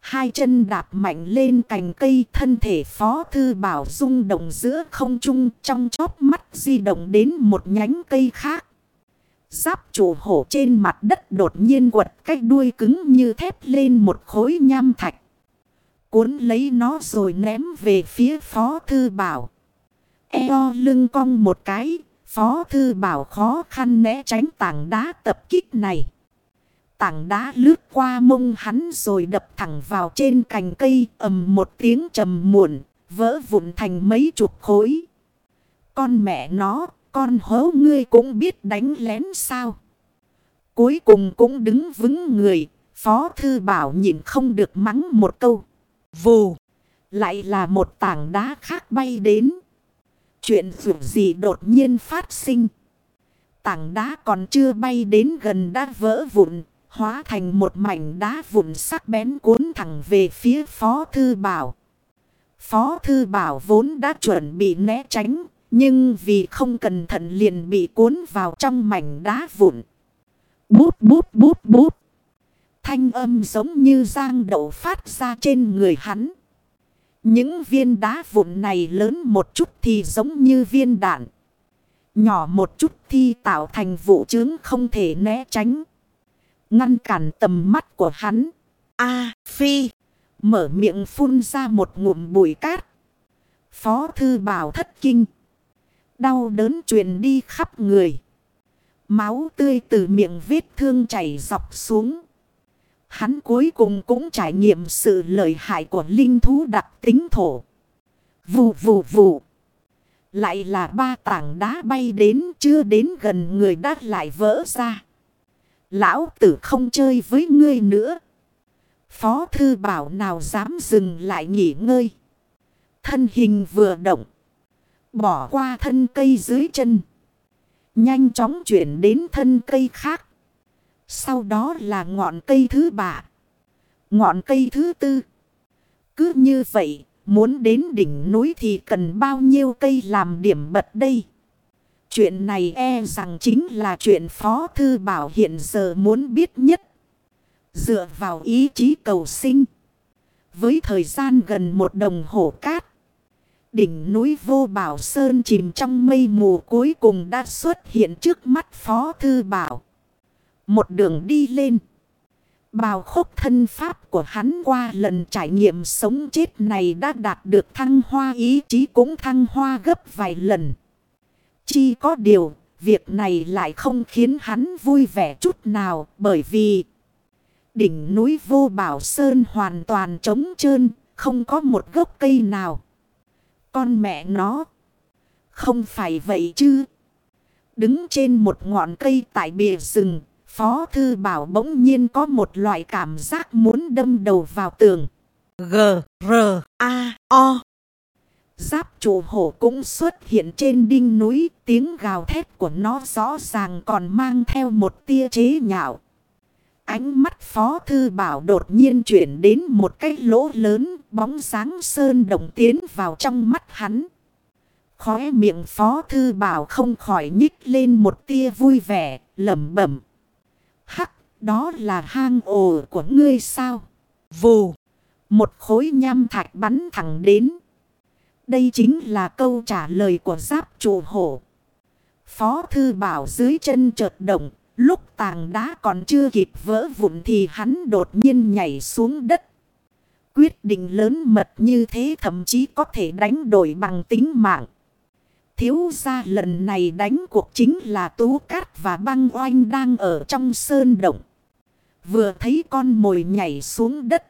Hai chân đạp mạnh lên cành cây thân thể phó thư bảo rung động giữa không trung trong chóp mắt di động đến một nhánh cây khác. Giáp chủ hổ trên mặt đất đột nhiên quật cái đuôi cứng như thép lên một khối nham thạch. Cuốn lấy nó rồi ném về phía phó thư bảo. Eo lưng cong một cái, phó thư bảo khó khăn né tránh tảng đá tập kích này. Tảng đá lướt qua mông hắn rồi đập thẳng vào trên cành cây ầm một tiếng trầm muộn, vỡ vụn thành mấy chục khối. Con mẹ nó, con hố ngươi cũng biết đánh lén sao. Cuối cùng cũng đứng vững người, phó thư bảo nhìn không được mắng một câu. Vù Lại là một tảng đá khác bay đến. Chuyện dù gì đột nhiên phát sinh. Tảng đá còn chưa bay đến gần đã vỡ vụn. Hóa thành một mảnh đá vụn sắc bén cuốn thẳng về phía Phó Thư Bảo. Phó Thư Bảo vốn đã chuẩn bị né tránh. Nhưng vì không cẩn thận liền bị cuốn vào trong mảnh đá vụn. Bút bút bút bút. Thanh âm giống như giang đậu phát ra trên người hắn. Những viên đá vụn này lớn một chút thì giống như viên đạn. Nhỏ một chút thì tạo thành vụ chướng không thể né tránh. Ngăn cản tầm mắt của hắn. A, Phi. Mở miệng phun ra một ngụm bụi cát. Phó thư bảo thất kinh. Đau đớn truyền đi khắp người. Máu tươi từ miệng vết thương chảy dọc xuống. Hắn cuối cùng cũng trải nghiệm sự lợi hại của linh thú đặc tính thổ. Vù vù vù. Lại là ba tảng đá bay đến, chưa đến gần người đã lại vỡ ra. Lão tử không chơi với ngươi nữa. Phó thư bảo nào dám dừng lại nghỉ ngơi. Thân hình vừa động. Bỏ qua thân cây dưới chân. Nhanh chóng chuyển đến thân cây khác. Sau đó là ngọn cây thứ ba. Ngọn cây thứ tư. Cứ như vậy, muốn đến đỉnh núi thì cần bao nhiêu cây làm điểm bật đây. Chuyện này e rằng chính là chuyện Phó Thư Bảo hiện giờ muốn biết nhất. Dựa vào ý chí cầu sinh. Với thời gian gần một đồng hồ cát. Đỉnh núi vô bảo sơn chìm trong mây mù cuối cùng đã xuất hiện trước mắt Phó Thư Bảo. Một đường đi lên. Bào khốc thân pháp của hắn qua lần trải nghiệm sống chết này đã đạt được thăng hoa ý chí cũng thăng hoa gấp vài lần. Chi có điều, việc này lại không khiến hắn vui vẻ chút nào bởi vì đỉnh núi vô bảo sơn hoàn toàn trống trơn, không có một gốc cây nào. Con mẹ nó, không phải vậy chứ. Đứng trên một ngọn cây tại bìa rừng, Phó Thư Bảo bỗng nhiên có một loại cảm giác muốn đâm đầu vào tường. G, R, A, O. Giáp chủ hổ cũng xuất hiện trên đinh núi. Tiếng gào thét của nó rõ ràng còn mang theo một tia chế nhạo. Ánh mắt Phó Thư Bảo đột nhiên chuyển đến một cái lỗ lớn. Bóng sáng sơn đồng tiến vào trong mắt hắn. Khóe miệng Phó Thư Bảo không khỏi nhích lên một tia vui vẻ, lầm bẩm Hắc, đó là hang ổ của ngươi sao? Vù, một khối nham thạch bắn thẳng đến. Đây chính là câu trả lời của giáp trụ hổ. Phó thư bảo dưới chân chợt động, lúc tàng đá còn chưa kịp vỡ vụn thì hắn đột nhiên nhảy xuống đất. Quyết định lớn mật như thế thậm chí có thể đánh đổi bằng tính mạng. Thiếu gia lần này đánh cuộc chính là Tú Cát và băng oanh đang ở trong sơn động. Vừa thấy con mồi nhảy xuống đất.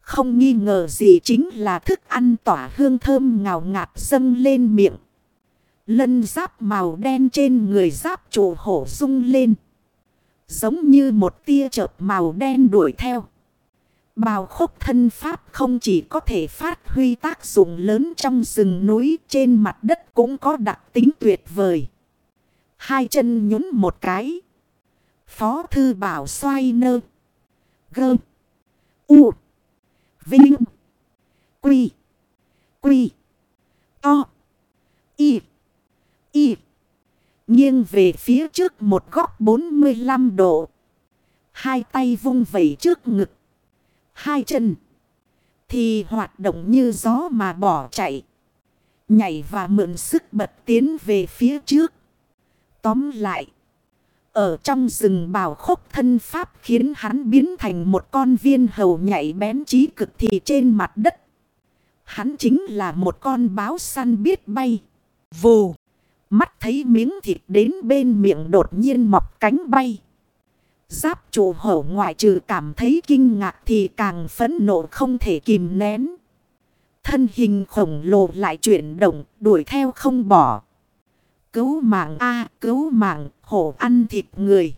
Không nghi ngờ gì chính là thức ăn tỏa hương thơm ngào ngạt dâng lên miệng. Lân giáp màu đen trên người giáp trụ hổ rung lên. Giống như một tia chợp màu đen đuổi theo. Bào khốc thân pháp không chỉ có thể phát huy tác dụng lớn trong rừng núi trên mặt đất cũng có đặc tính tuyệt vời. Hai chân nhún một cái. Phó thư bảo xoay nơ. Gơ. U. Vinh. Quy. Quy. To. Y. Y. Nghiêng về phía trước một góc 45 độ. Hai tay vung vẩy trước ngực hai chân. Thì hoạt động như gió mà bỏ chạy. Nhảy và mượn sức bật tiến về phía trước. Tóm lại. Ở trong rừng bào khốc thân pháp khiến hắn biến thành một con viên hầu nhảy bén trí cực thì trên mặt đất. Hắn chính là một con báo săn biết bay. Vù. Mắt thấy miếng thịt đến bên miệng đột nhiên mọc cánh bay. Giáp chủ hổ ngoại trừ cảm thấy kinh ngạc thì càng phẫn nộ không thể kìm nén. Thân hình khổng lồ lại chuyển động, đuổi theo không bỏ. Cứu mạng A, cứu mạng, hổ ăn thịt người.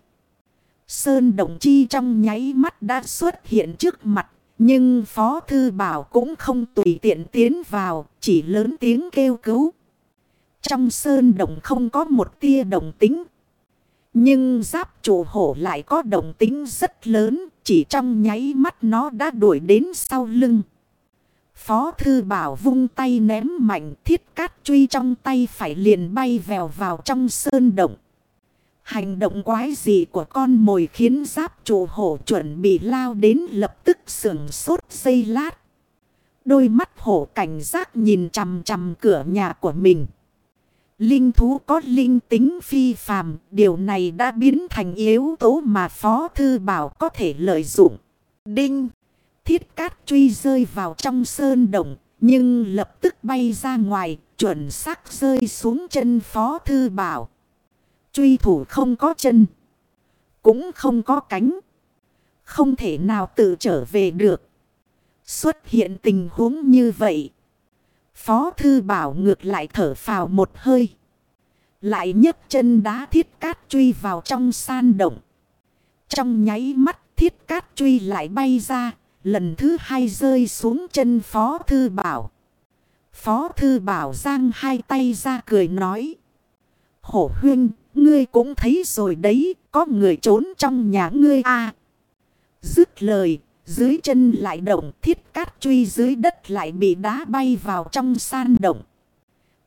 Sơn Động Chi trong nháy mắt đã xuất hiện trước mặt. Nhưng Phó Thư Bảo cũng không tùy tiện tiến vào, chỉ lớn tiếng kêu cứu trong sơn động không có một tia đồng tính. Nhưng giáp chủ hổ lại có đồng tính rất lớn, chỉ trong nháy mắt nó đã đuổi đến sau lưng. Phó thư bảo vung tay ném mạnh thiết cát truy trong tay phải liền bay vèo vào trong sơn động. Hành động quái gì của con mồi khiến giáp chủ hổ chuẩn bị lao đến lập tức sưởng sốt dây lát. Đôi mắt hổ cảnh giác nhìn chằm chằm cửa nhà của mình. Linh thú có linh tính phi phàm, điều này đã biến thành yếu tố mà Phó Thư Bảo có thể lợi dụng. Đinh! Thiết cát truy rơi vào trong sơn động, nhưng lập tức bay ra ngoài, chuẩn xác rơi xuống chân Phó Thư Bảo. Truy thủ không có chân, cũng không có cánh, không thể nào tự trở về được. Xuất hiện tình huống như vậy. Phó Thư Bảo ngược lại thở phào một hơi. Lại nhấc chân đá thiết cát truy vào trong san động. Trong nháy mắt thiết cát truy lại bay ra. Lần thứ hai rơi xuống chân Phó Thư Bảo. Phó Thư Bảo giang hai tay ra cười nói. Hổ huynh, ngươi cũng thấy rồi đấy, có người trốn trong nhà ngươi à. Dứt lời, dưới chân lại động thiết cát truy dưới đất lại bị đá bay vào trong san động.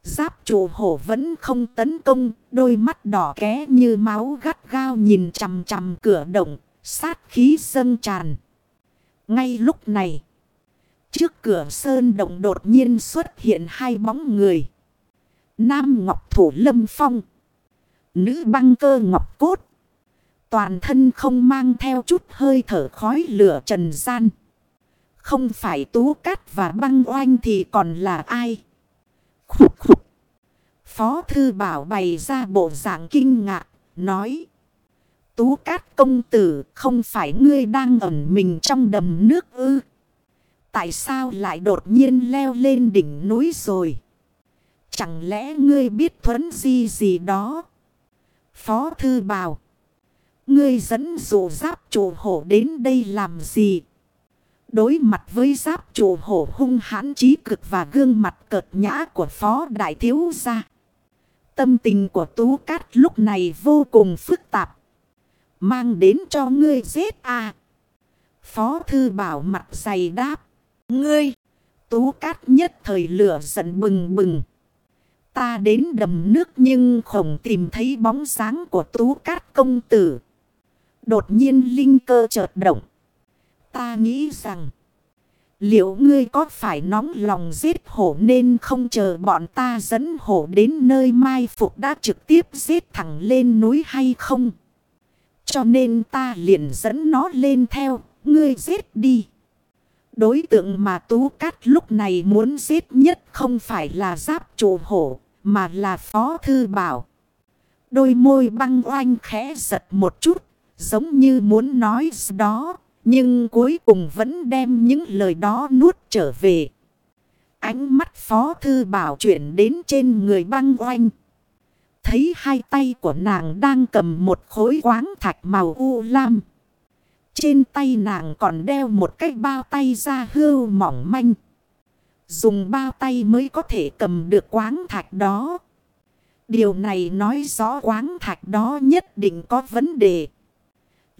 Giáp chủ hổ vẫn không tấn công, đôi mắt đỏ ké như máu gắt gao nhìn chằm chằm cửa động, sát khí dâng tràn. Ngay lúc này, trước cửa sơn động đột nhiên xuất hiện hai bóng người. Nam Ngọc Thủ Lâm Phong, nữ băng cơ Ngọc Cốt. Toàn thân không mang theo chút hơi thở khói lửa trần gian. Không phải tú cát và băng oanh thì còn là ai? Khục khục. Phó thư bảo bày ra bộ dạng kinh ngạc, nói. Tú cát công tử không phải ngươi đang ẩn mình trong đầm nước ư. Tại sao lại đột nhiên leo lên đỉnh núi rồi? Chẳng lẽ ngươi biết thuấn di gì đó? Phó thư bảo. Ngươi dẫn dụ giáp chủ hổ đến đây làm gì? Đối mặt với giáp chủ hổ hung hãn trí cực và gương mặt cợt nhã của phó đại thiếu gia. Tâm tình của Tú Cát lúc này vô cùng phức tạp. Mang đến cho ngươi giết à. Phó thư bảo mặt dày đáp. Ngươi, Tú Cát nhất thời lửa giận bừng bừng. Ta đến đầm nước nhưng không tìm thấy bóng dáng của Tú Cát công tử. Đột nhiên linh cơ chợt động. Ta nghĩ rằng. Liệu ngươi có phải nóng lòng giết hổ nên không chờ bọn ta dẫn hổ đến nơi mai phục đã trực tiếp giết thẳng lên núi hay không? Cho nên ta liền dẫn nó lên theo, ngươi giết đi. Đối tượng mà Tú Cát lúc này muốn giết nhất không phải là giáp chủ hổ, mà là Phó Thư Bảo. Đôi môi băng oanh khẽ giật một chút, giống như muốn nói đó, nhưng cuối cùng vẫn đem những lời đó nuốt trở về. Ánh mắt Phó Thư Bảo chuyển đến trên người băng oanh. Thấy hai tay của nàng đang cầm một khối quáng thạch màu u lam. Trên tay nàng còn đeo một cái bao tay da hưu mỏng manh. Dùng bao tay mới có thể cầm được quáng thạch đó. Điều này nói rõ quáng thạch đó nhất định có vấn đề.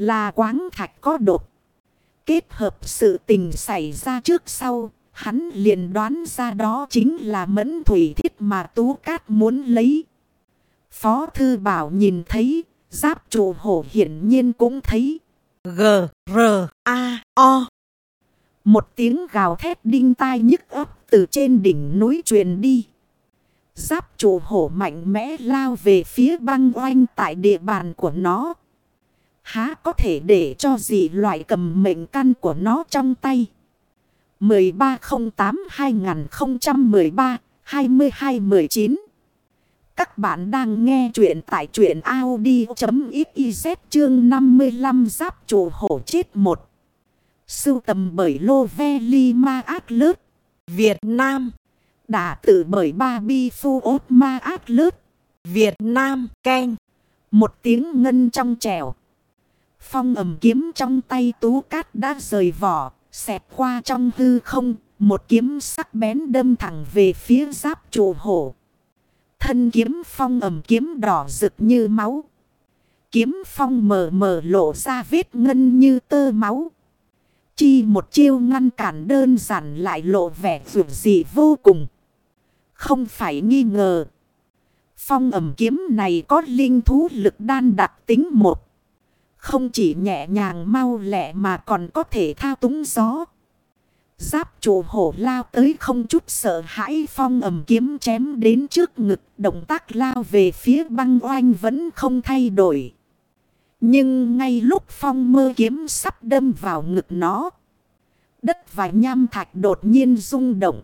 Là quáng thạch có đột. Kết hợp sự tình xảy ra trước sau. Hắn liền đoán ra đó chính là mẫn thủy thiết mà Tú Cát muốn lấy. Phó Thư Bảo nhìn thấy. Giáp trụ hổ hiển nhiên cũng thấy. G, R, A, O. Một tiếng gào thét đinh tai nhức ấp từ trên đỉnh núi truyền đi. Giáp trụ hổ mạnh mẽ lao về phía băng oanh tại địa bàn của nó. Há có thể để cho gì loại cầm mệnh căn của nó trong tay. 1308-2013-2219 Các bạn đang nghe chuyện tại chuyện Audi.xyz chương 55 giáp chủ hổ chết một. Sưu tầm bởi Lô Ve Li Ma Việt Nam. Đã tự bởi Ba Bi Phu Ốt Ma Át Việt Nam. Ken Một tiếng ngân trong trèo. Phong ẩm kiếm trong tay tú cát đã rời vỏ, xẹp qua trong hư không, một kiếm sắc bén đâm thẳng về phía giáp trụ hổ. Thân kiếm phong ẩm kiếm đỏ rực như máu. Kiếm phong mờ mờ lộ ra vết ngân như tơ máu. Chi một chiêu ngăn cản đơn giản lại lộ vẻ vượt dị vô cùng. Không phải nghi ngờ. Phong ẩm kiếm này có linh thú lực đan đặc tính một. Không chỉ nhẹ nhàng mau lẹ mà còn có thể thao túng gió. Giáp chủ hổ lao tới không chút sợ hãi phong ẩm kiếm chém đến trước ngực. Động tác lao về phía băng oanh vẫn không thay đổi. Nhưng ngay lúc phong mơ kiếm sắp đâm vào ngực nó. Đất và nham thạch đột nhiên rung động.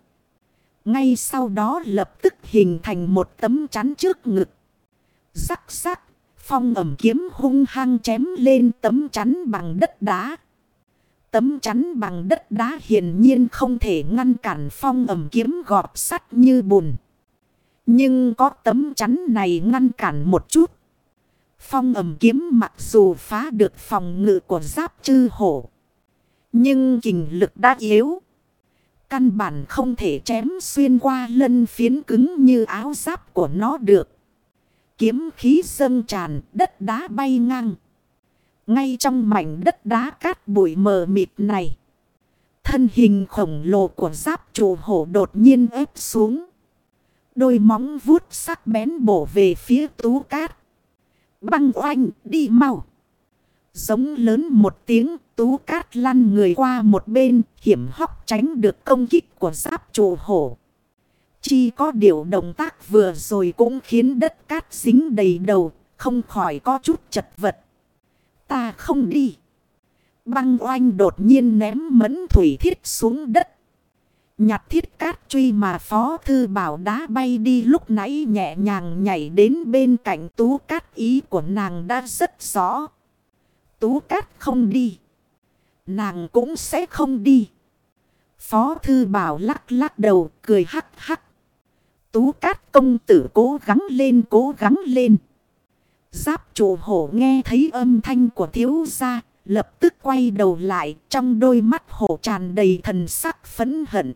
Ngay sau đó lập tức hình thành một tấm chắn trước ngực. Rắc rắc, phong ẩm kiếm hung hăng chém lên tấm chắn bằng đất đá. Tấm chắn bằng đất đá hiển nhiên không thể ngăn cản phong ẩm kiếm gọt sắt như bùn. Nhưng có tấm chắn này ngăn cản một chút. Phong ẩm kiếm mặc dù phá được phòng ngự của giáp chư hổ. Nhưng kình lực đã yếu. Căn bản không thể chém xuyên qua lân phiến cứng như áo giáp của nó được. Kiếm khí dâng tràn, đất đá bay ngang. Ngay trong mảnh đất đá cát bụi mờ mịt này. Thân hình khổng lồ của giáp trụ hổ đột nhiên ép xuống. Đôi móng vuốt sắc bén bổ về phía tú cát. Băng oanh đi mau. Giống lớn một tiếng tú cát lăn người qua một bên hiểm hóc tránh được công kích của giáp trụ hổ. Chi có điều động tác vừa rồi cũng khiến đất cát dính đầy đầu, không khỏi có chút chật vật. Ta không đi. Băng oanh đột nhiên ném mẫn thủy thiết xuống đất. Nhặt thiết cát truy mà phó thư bảo đá bay đi lúc nãy nhẹ nhàng nhảy đến bên cạnh tú cát ý của nàng đã rất rõ. Tú cát không đi. Nàng cũng sẽ không đi. Phó thư bảo lắc lắc đầu cười hắc hắc. Tú cát công tử cố gắng lên cố gắng lên. Giáp chủ hổ nghe thấy âm thanh của thiếu gia. Lập tức quay đầu lại trong đôi mắt hổ tràn đầy thần sắc phấn hận.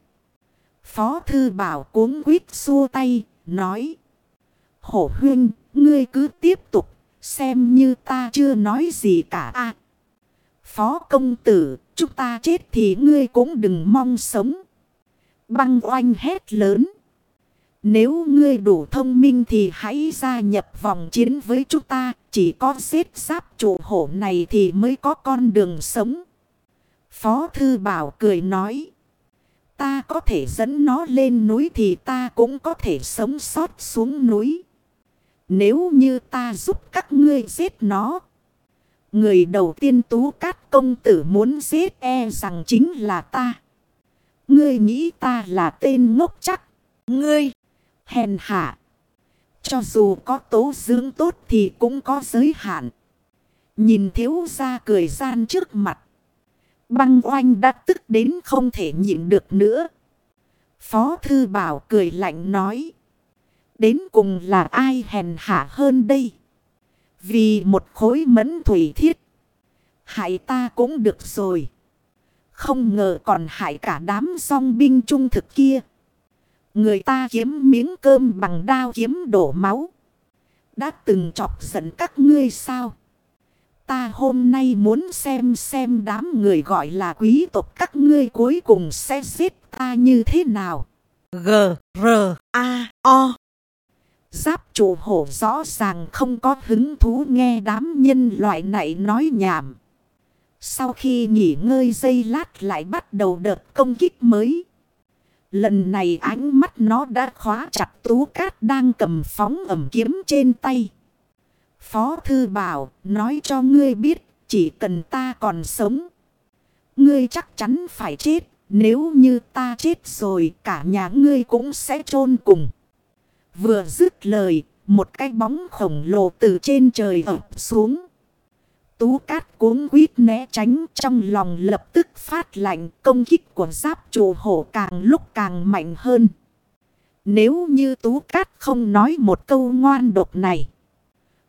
Phó thư bảo Cuốn quýt xua tay, nói. Hổ huynh, ngươi cứ tiếp tục, xem như ta chưa nói gì cả a Phó công tử, chúng ta chết thì ngươi cũng đừng mong sống. Băng oanh hét lớn. Nếu ngươi đủ thông minh thì hãy gia nhập vòng chiến với chúng ta. Chỉ có giết giáp trụ hổ này thì mới có con đường sống. Phó thư bảo cười nói. Ta có thể dẫn nó lên núi thì ta cũng có thể sống sót xuống núi. Nếu như ta giúp các ngươi giết nó. Người đầu tiên tú cát công tử muốn giết e rằng chính là ta. Ngươi nghĩ ta là tên ngốc chắc. Ngươi, hèn hạ. Cho dù có tố dưỡng tốt thì cũng có giới hạn. Nhìn thiếu ra cười gian trước mặt. Băng oanh đã tức đến không thể nhịn được nữa. Phó thư bảo cười lạnh nói. Đến cùng là ai hèn hạ hơn đây? Vì một khối mẫn thủy thiết. Hại ta cũng được rồi. Không ngờ còn hại cả đám song binh trung thực kia. Người ta kiếm miếng cơm bằng đao kiếm đổ máu. Đã từng chọc giận các ngươi sao? Ta hôm nay muốn xem xem đám người gọi là quý tộc các ngươi cuối cùng sẽ giết ta như thế nào. G, R, A, O. Giáp chủ hổ rõ ràng không có hứng thú nghe đám nhân loại này nói nhảm. Sau khi nghỉ ngơi dây lát lại bắt đầu đợt công kích mới. Lần này ánh mắt nó đã khóa chặt tú cát đang cầm phóng ẩm kiếm trên tay. Phó thư bảo nói cho ngươi biết chỉ cần ta còn sống. Ngươi chắc chắn phải chết. Nếu như ta chết rồi cả nhà ngươi cũng sẽ chôn cùng. Vừa dứt lời, một cái bóng khổng lồ từ trên trời ập xuống. Tú cát cuốn quýt né tránh trong lòng lập tức phát lạnh, công kích của giáp chủ hổ càng lúc càng mạnh hơn. Nếu như tú cát không nói một câu ngoan độc này.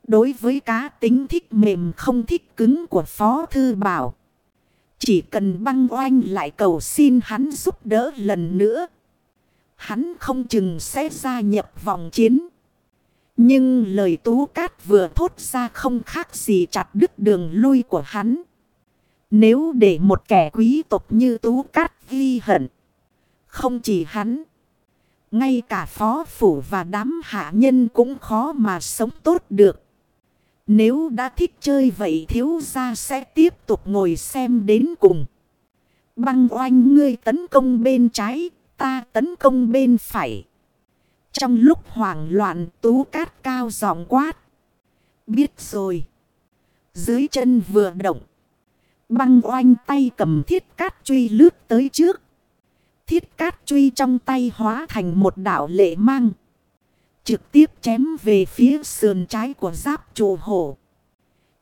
Đối với cá tính thích mềm không thích cứng của Phó Thư Bảo. Chỉ cần băng oanh lại cầu xin hắn giúp đỡ lần nữa. Hắn không chừng sẽ gia nhập vòng chiến. Nhưng lời Tú Cát vừa thốt ra không khác gì chặt đứt đường lui của hắn. Nếu để một kẻ quý tộc như Tú Cát ghi hận. Không chỉ hắn. Ngay cả phó phủ và đám hạ nhân cũng khó mà sống tốt được. Nếu đã thích chơi vậy thiếu gia sẽ tiếp tục ngồi xem đến cùng. Băng oanh ngươi tấn công bên trái, ta tấn công bên phải. Trong lúc hoảng loạn, tú cát cao giọng quát. Biết rồi. Dưới chân vừa động. Băng oanh tay cầm thiết cát truy lướt tới trước. Thiết cát truy trong tay hóa thành một đảo lệ mang. Trực tiếp chém về phía sườn trái của giáp trụ hổ.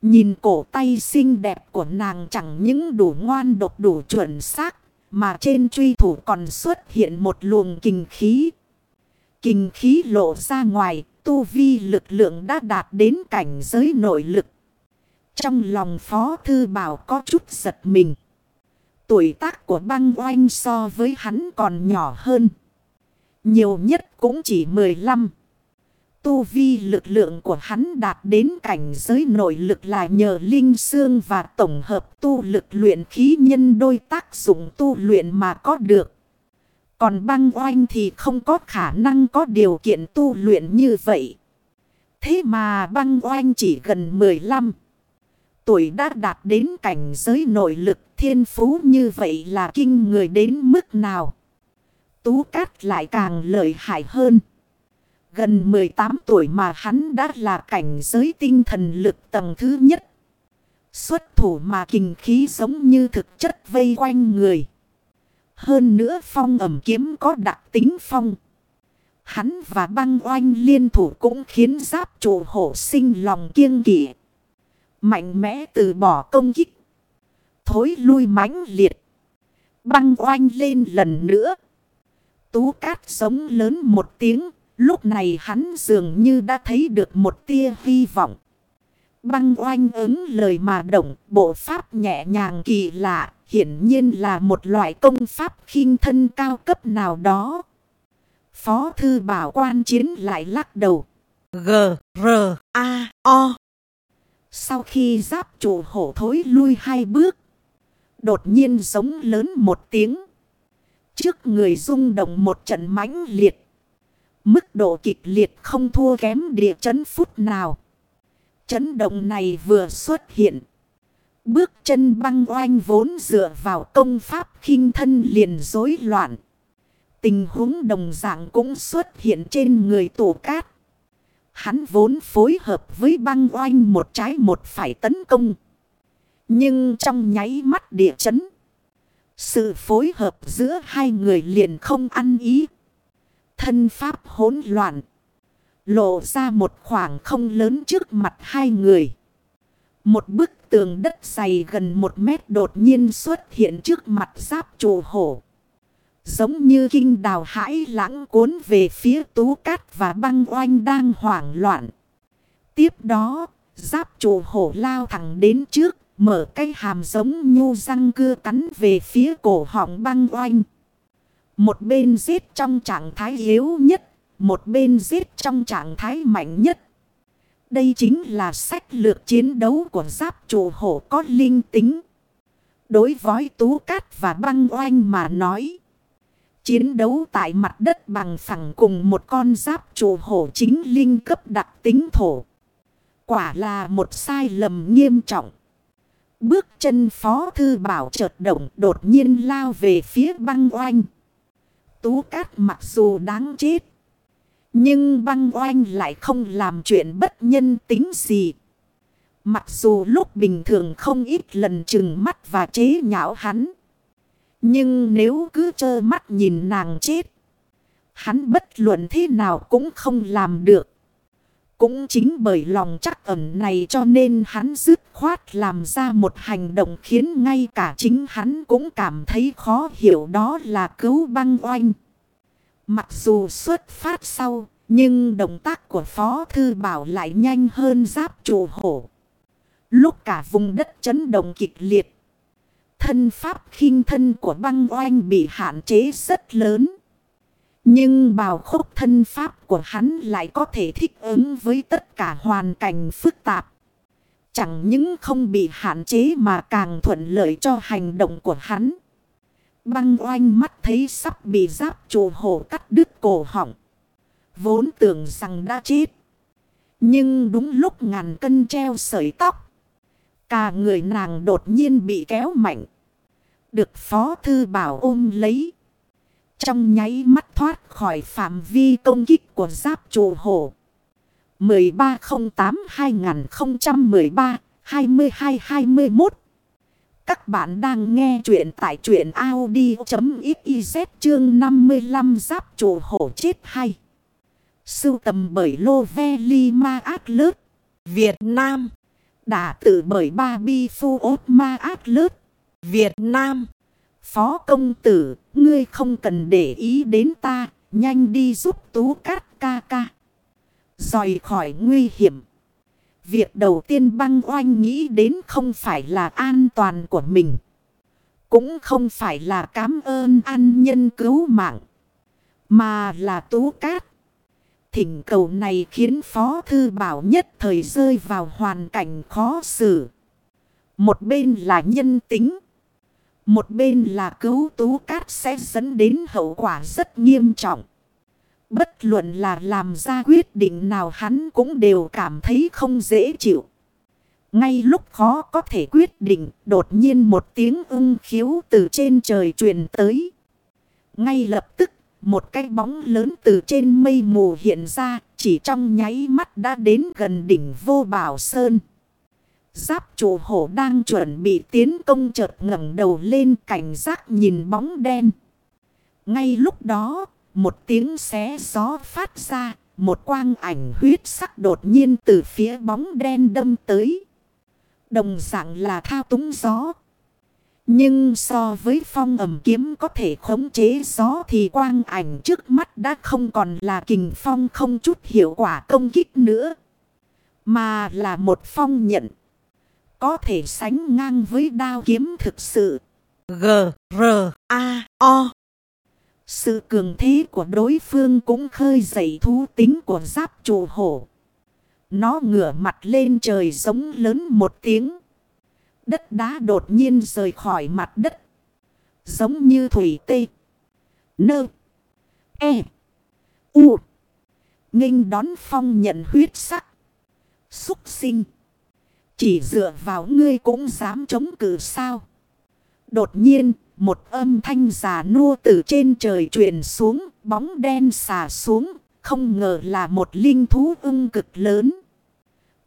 Nhìn cổ tay xinh đẹp của nàng chẳng những đủ ngoan độc đủ chuẩn xác. Mà trên truy thủ còn xuất hiện một luồng kinh khí. Kinh khí lộ ra ngoài, tu vi lực lượng đã đạt đến cảnh giới nội lực. Trong lòng Phó Thư Bảo có chút giật mình. Tuổi tác của băng oanh so với hắn còn nhỏ hơn. Nhiều nhất cũng chỉ 15. Tu vi lực lượng của hắn đạt đến cảnh giới nội lực là nhờ linh xương và tổng hợp tu lực luyện khí nhân đôi tác dụng tu luyện mà có được. Còn băng oanh thì không có khả năng có điều kiện tu luyện như vậy. Thế mà băng oanh chỉ gần 15 tuổi đã đạt đến cảnh giới nội lực thiên phú như vậy là kinh người đến mức nào. Tú Cát lại càng lợi hại hơn. Gần 18 tuổi mà hắn đã là cảnh giới tinh thần lực tầng thứ nhất. Xuất thủ mà kinh khí giống như thực chất vây quanh người. Hơn nữa phong ẩm kiếm có đặc tính phong. Hắn và băng oanh liên thủ cũng khiến giáp chủ hổ sinh lòng kiêng kỵ. Mạnh mẽ từ bỏ công kích. Thối lui mãnh liệt. Băng oanh lên lần nữa. Tú cát sống lớn một tiếng. Lúc này hắn dường như đã thấy được một tia hy vọng. Băng oanh ứng lời mà động. Bộ pháp nhẹ nhàng kỳ lạ. Hiển nhiên là một loại công pháp khinh thân cao cấp nào đó. Phó thư bảo quan chiến lại lắc đầu. G, R, A, O. Sau khi giáp chủ hổ thối lui hai bước. Đột nhiên giống lớn một tiếng. Trước người rung động một trận mãnh liệt. Mức độ kịch liệt không thua kém địa chấn phút nào. Chấn động này vừa xuất hiện. Bước chân băng oanh vốn dựa vào công pháp khinh thân liền rối loạn. Tình huống đồng dạng cũng xuất hiện trên người tổ cát. Hắn vốn phối hợp với băng oanh một trái một phải tấn công. Nhưng trong nháy mắt địa chấn. Sự phối hợp giữa hai người liền không ăn ý. Thân pháp hỗn loạn. Lộ ra một khoảng không lớn trước mặt hai người. Một bức tường đất dày gần một mét đột nhiên xuất hiện trước mặt giáp trụ hổ. Giống như kinh đào hãi lãng cuốn về phía tú cát và băng oanh đang hoảng loạn. Tiếp đó, giáp trụ hổ lao thẳng đến trước, mở cây hàm giống nhu răng cưa cắn về phía cổ họng băng oanh. Một bên giết trong trạng thái yếu nhất, một bên giết trong trạng thái mạnh nhất. Đây chính là sách lược chiến đấu của giáp trụ hổ có linh tính. Đối với tú cát và băng oanh mà nói. Chiến đấu tại mặt đất bằng phẳng cùng một con giáp trụ hổ chính linh cấp đặc tính thổ. Quả là một sai lầm nghiêm trọng. Bước chân phó thư bảo chợt động đột nhiên lao về phía băng oanh. Tú cát mặc dù đáng chết. Nhưng băng oanh lại không làm chuyện bất nhân tính gì. Mặc dù lúc bình thường không ít lần chừng mắt và chế nhạo hắn. Nhưng nếu cứ trơ mắt nhìn nàng chết. Hắn bất luận thế nào cũng không làm được. Cũng chính bởi lòng chắc ẩn này cho nên hắn dứt khoát làm ra một hành động khiến ngay cả chính hắn cũng cảm thấy khó hiểu đó là cứu băng oanh. Mặc dù xuất phát sau, nhưng động tác của Phó Thư Bảo lại nhanh hơn giáp trụ hổ. Lúc cả vùng đất chấn động kịch liệt, Thân pháp khinh thân của băng oanh bị hạn chế rất lớn. Nhưng bào khúc thân pháp của hắn lại có thể thích ứng với tất cả hoàn cảnh phức tạp. Chẳng những không bị hạn chế mà càng thuận lợi cho hành động của hắn. Băng oanh mắt thấy sắp bị giáp trụ hổ cắt đứt cổ họng. Vốn tưởng rằng đã chết. Nhưng đúng lúc ngàn cân treo sợi tóc. Cả người nàng đột nhiên bị kéo mạnh. Được phó thư bảo ôm lấy. Trong nháy mắt thoát khỏi phạm vi công kích của giáp trụ hổ. 1308-2013-22-21 các bạn đang nghe chuyện tại chuyện Audi.xyz chương 55 giáp chủ hổ chết hay. Sưu tầm bởi Lô Ve Li Ma Ác Lớp. Việt Nam Đã tự bởi Ba Bi Phu Ốt Ma Ác Lớp. Việt Nam Phó công tử, ngươi không cần để ý đến ta, nhanh đi giúp tú cát ca ca. Rời khỏi nguy hiểm. Việc đầu tiên băng oanh nghĩ đến không phải là an toàn của mình. Cũng không phải là cảm ơn an nhân cứu mạng. Mà là tú cát. Thỉnh cầu này khiến Phó Thư Bảo nhất thời rơi vào hoàn cảnh khó xử. Một bên là nhân tính. Một bên là cứu tú cát sẽ dẫn đến hậu quả rất nghiêm trọng. Bất luận là làm ra quyết định nào hắn cũng đều cảm thấy không dễ chịu. Ngay lúc khó có thể quyết định, đột nhiên một tiếng ưng khiếu từ trên trời truyền tới. Ngay lập tức, một cái bóng lớn từ trên mây mù hiện ra, chỉ trong nháy mắt đã đến gần đỉnh vô bảo sơn. Giáp chủ hổ đang chuẩn bị tiến công chợt ngẩng đầu lên cảnh giác nhìn bóng đen. Ngay lúc đó, một tiếng xé gió phát ra, một quang ảnh huyết sắc đột nhiên từ phía bóng đen đâm tới. Đồng dạng là thao túng gió. Nhưng so với phong ẩm kiếm có thể khống chế gió thì quang ảnh trước mắt đã không còn là kình phong không chút hiệu quả công kích nữa. Mà là một phong nhận. Có thể sánh ngang với đao kiếm thực sự. G, R, A, O. Sự cường thế của đối phương cũng khơi dậy thú tính của giáp trụ hổ. Nó ngửa mặt lên trời giống lớn một tiếng. Đất đá đột nhiên rời khỏi mặt đất. Giống như thủy tê. Nơ. E. U. nghênh đón phong nhận huyết sắc. Xúc sinh. Chỉ dựa vào ngươi cũng dám chống cự sao. Đột nhiên, một âm thanh già nua từ trên trời truyền xuống, bóng đen xà xuống, không ngờ là một linh thú ưng cực lớn.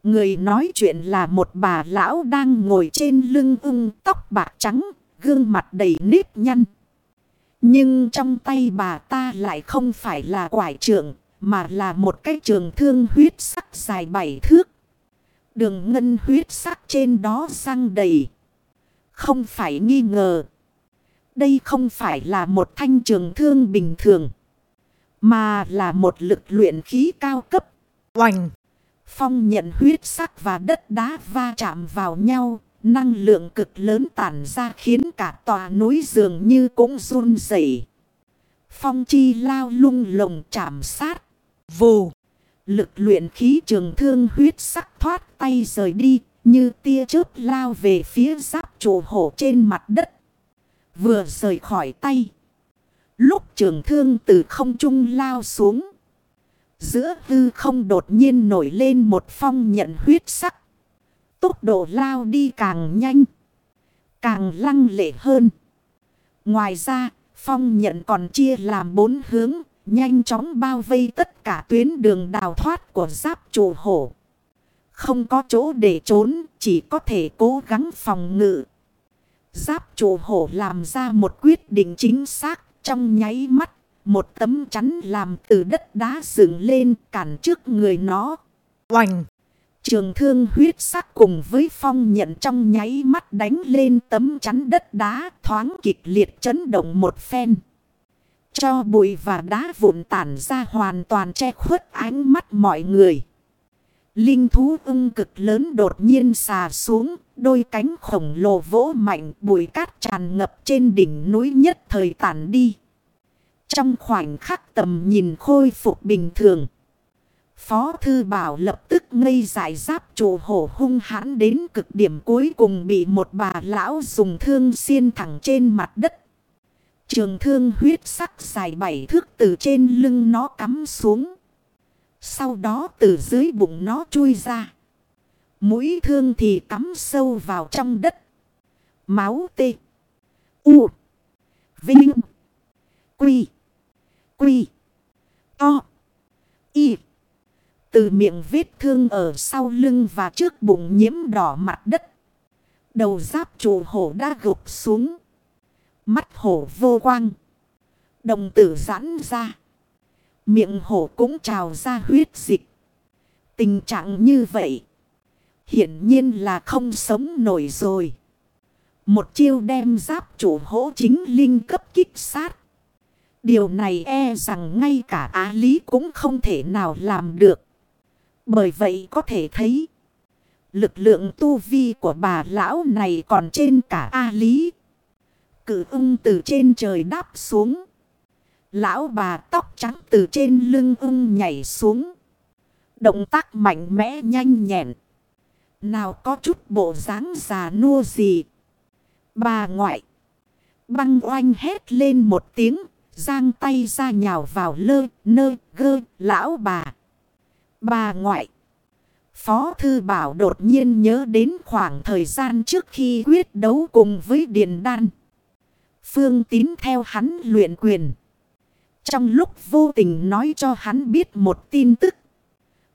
Người nói chuyện là một bà lão đang ngồi trên lưng ưng tóc bạc trắng, gương mặt đầy nếp nhăn. Nhưng trong tay bà ta lại không phải là quải trưởng, mà là một cái trường thương huyết sắc dài bảy thước. Đường ngân huyết sắc trên đó răng đầy. Không phải nghi ngờ. Đây không phải là một thanh trường thương bình thường. Mà là một lực luyện khí cao cấp. Oành. Phong nhận huyết sắc và đất đá va chạm vào nhau. Năng lượng cực lớn tản ra khiến cả tòa núi dường như cũng run rẩy. Phong chi lao lung lồng chạm sát. Vù. Lực luyện khí trường thương huyết sắc thoát tay rời đi. Như tia chớp lao về phía giáp trụ hổ trên mặt đất. Vừa rời khỏi tay. Lúc trường thương từ không trung lao xuống. Giữa hư không đột nhiên nổi lên một phong nhận huyết sắc. Tốc độ lao đi càng nhanh. Càng lăng lệ hơn. Ngoài ra, phong nhận còn chia làm bốn hướng. Nhanh chóng bao vây tất cả tuyến đường đào thoát của giáp trụ hổ. Không có chỗ để trốn, chỉ có thể cố gắng phòng ngự. Giáp trụ hổ làm ra một quyết định chính xác trong nháy mắt. Một tấm chắn làm từ đất đá dựng lên cản trước người nó. Oành! Trường thương huyết sắc cùng với phong nhận trong nháy mắt đánh lên tấm chắn đất đá thoáng kịch liệt chấn động một phen. Cho bụi và đá vụn tản ra hoàn toàn che khuất ánh mắt mọi người. Linh thú ưng cực lớn đột nhiên xà xuống, đôi cánh khổng lồ vỗ mạnh bụi cát tràn ngập trên đỉnh núi nhất thời tản đi. Trong khoảnh khắc tầm nhìn khôi phục bình thường. Phó Thư Bảo lập tức ngây giải giáp chủ hổ hung hãn đến cực điểm cuối cùng bị một bà lão dùng thương xiên thẳng trên mặt đất. Trường thương huyết sắc dài bảy thước từ trên lưng nó cắm xuống. Sau đó từ dưới bụng nó chui ra. Mũi thương thì cắm sâu vào trong đất. Máu tê. U. Vinh. Quy. Quy. To. Y. Từ miệng vết thương ở sau lưng và trước bụng nhiễm đỏ mặt đất. Đầu giáp trụ hổ đã gục xuống. Mắt hổ vô quang. Đồng tử giãn ra. Miệng hổ cũng trào ra huyết dịch. Tình trạng như vậy. Hiển nhiên là không sống nổi rồi. Một chiêu đem giáp chủ hổ chính linh cấp kích sát. Điều này e rằng ngay cả Á Lý cũng không thể nào làm được. Bởi vậy có thể thấy. Lực lượng tu vi của bà lão này còn trên cả A Lý. Cử ưng từ trên trời đáp xuống. Lão bà tóc trắng từ trên lưng ung nhảy xuống. Động tác mạnh mẽ nhanh nhẹn. Nào có chút bộ dáng già nua gì. Bà ngoại. Băng oanh hét lên một tiếng. Giang tay ra nhào vào lơ, nơ, gơ, lão bà. Bà ngoại. Phó Thư Bảo đột nhiên nhớ đến khoảng thời gian trước khi quyết đấu cùng với Điền Đan. Phương tín theo hắn luyện quyền. Trong lúc vô tình nói cho hắn biết một tin tức.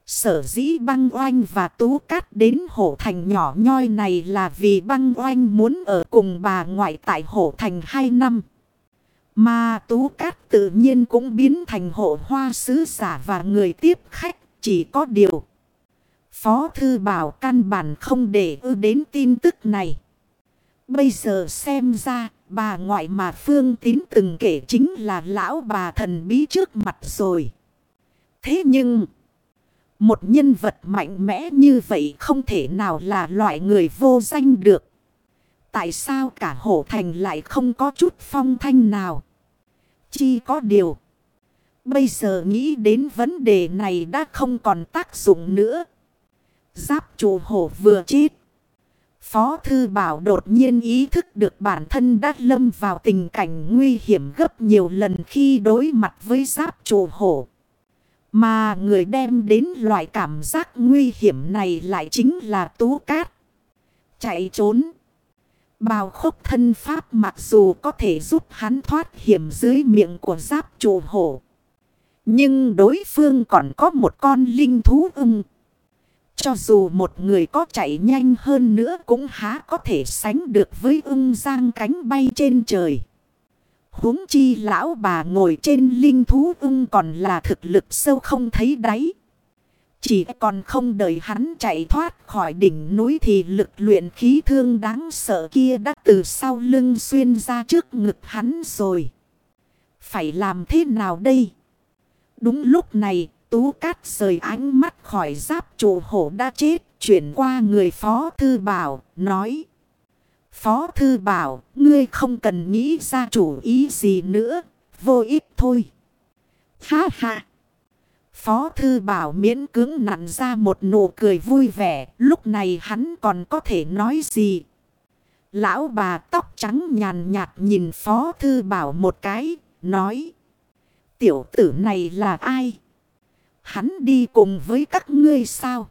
Sở dĩ băng oanh và tú cát đến hổ thành nhỏ nhoi này là vì băng oanh muốn ở cùng bà ngoại tại hổ thành 2 năm. Mà tú cát tự nhiên cũng biến thành hộ hoa sứ giả và người tiếp khách, chỉ có điều. Phó thư bảo căn bản không để ư đến tin tức này. Bây giờ xem ra bà ngoại mà Phương Tín từng kể chính là lão bà thần bí trước mặt rồi. Thế nhưng, một nhân vật mạnh mẽ như vậy không thể nào là loại người vô danh được. Tại sao cả hổ thành lại không có chút phong thanh nào? Chi có điều. Bây giờ nghĩ đến vấn đề này đã không còn tác dụng nữa. Giáp chủ hổ vừa chết. Phó Thư Bảo đột nhiên ý thức được bản thân đã lâm vào tình cảnh nguy hiểm gấp nhiều lần khi đối mặt với giáp trù hổ. Mà người đem đến loại cảm giác nguy hiểm này lại chính là Tú Cát. Chạy trốn. Bào khốc thân pháp mặc dù có thể giúp hắn thoát hiểm dưới miệng của giáp trù hổ. Nhưng đối phương còn có một con linh thú ưng. Cho dù một người có chạy nhanh hơn nữa cũng há có thể sánh được với ưng giang cánh bay trên trời. huống chi lão bà ngồi trên linh thú ưng còn là thực lực sâu không thấy đáy. Chỉ còn không đợi hắn chạy thoát khỏi đỉnh núi thì lực luyện khí thương đáng sợ kia đã từ sau lưng xuyên ra trước ngực hắn rồi. Phải làm thế nào đây? Đúng lúc này, Tú Cát rời ánh mắt khỏi giáp chủ hổ đã chết, chuyển qua người Phó Thư Bảo, nói. Phó Thư Bảo, ngươi không cần nghĩ ra chủ ý gì nữa, vô ích thôi. Ha ha! Phó Thư Bảo miễn cứng nặn ra một nụ cười vui vẻ, lúc này hắn còn có thể nói gì. Lão bà tóc trắng nhàn nhạt nhìn Phó Thư Bảo một cái, nói. Tiểu tử này là ai? Hắn đi cùng với các ngươi sao?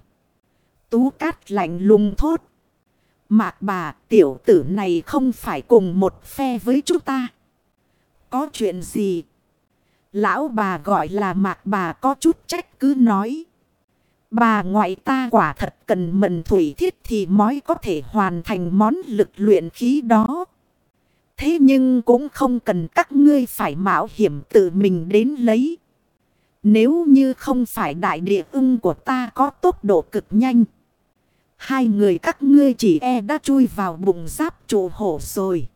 Tú cát lạnh lùng thốt. Mạc bà, tiểu tử này không phải cùng một phe với chúng ta. Có chuyện gì? Lão bà gọi là mạc bà có chút trách cứ nói. Bà ngoại ta quả thật cần mần thủy thiết thì mới có thể hoàn thành món lực luyện khí đó. Thế nhưng cũng không cần các ngươi phải mạo hiểm tự mình đến lấy. Nếu như không phải đại địa ưng của ta có tốc độ cực nhanh. Hai người các ngươi chỉ e đã chui vào bụng giáp trụ hổ rồi.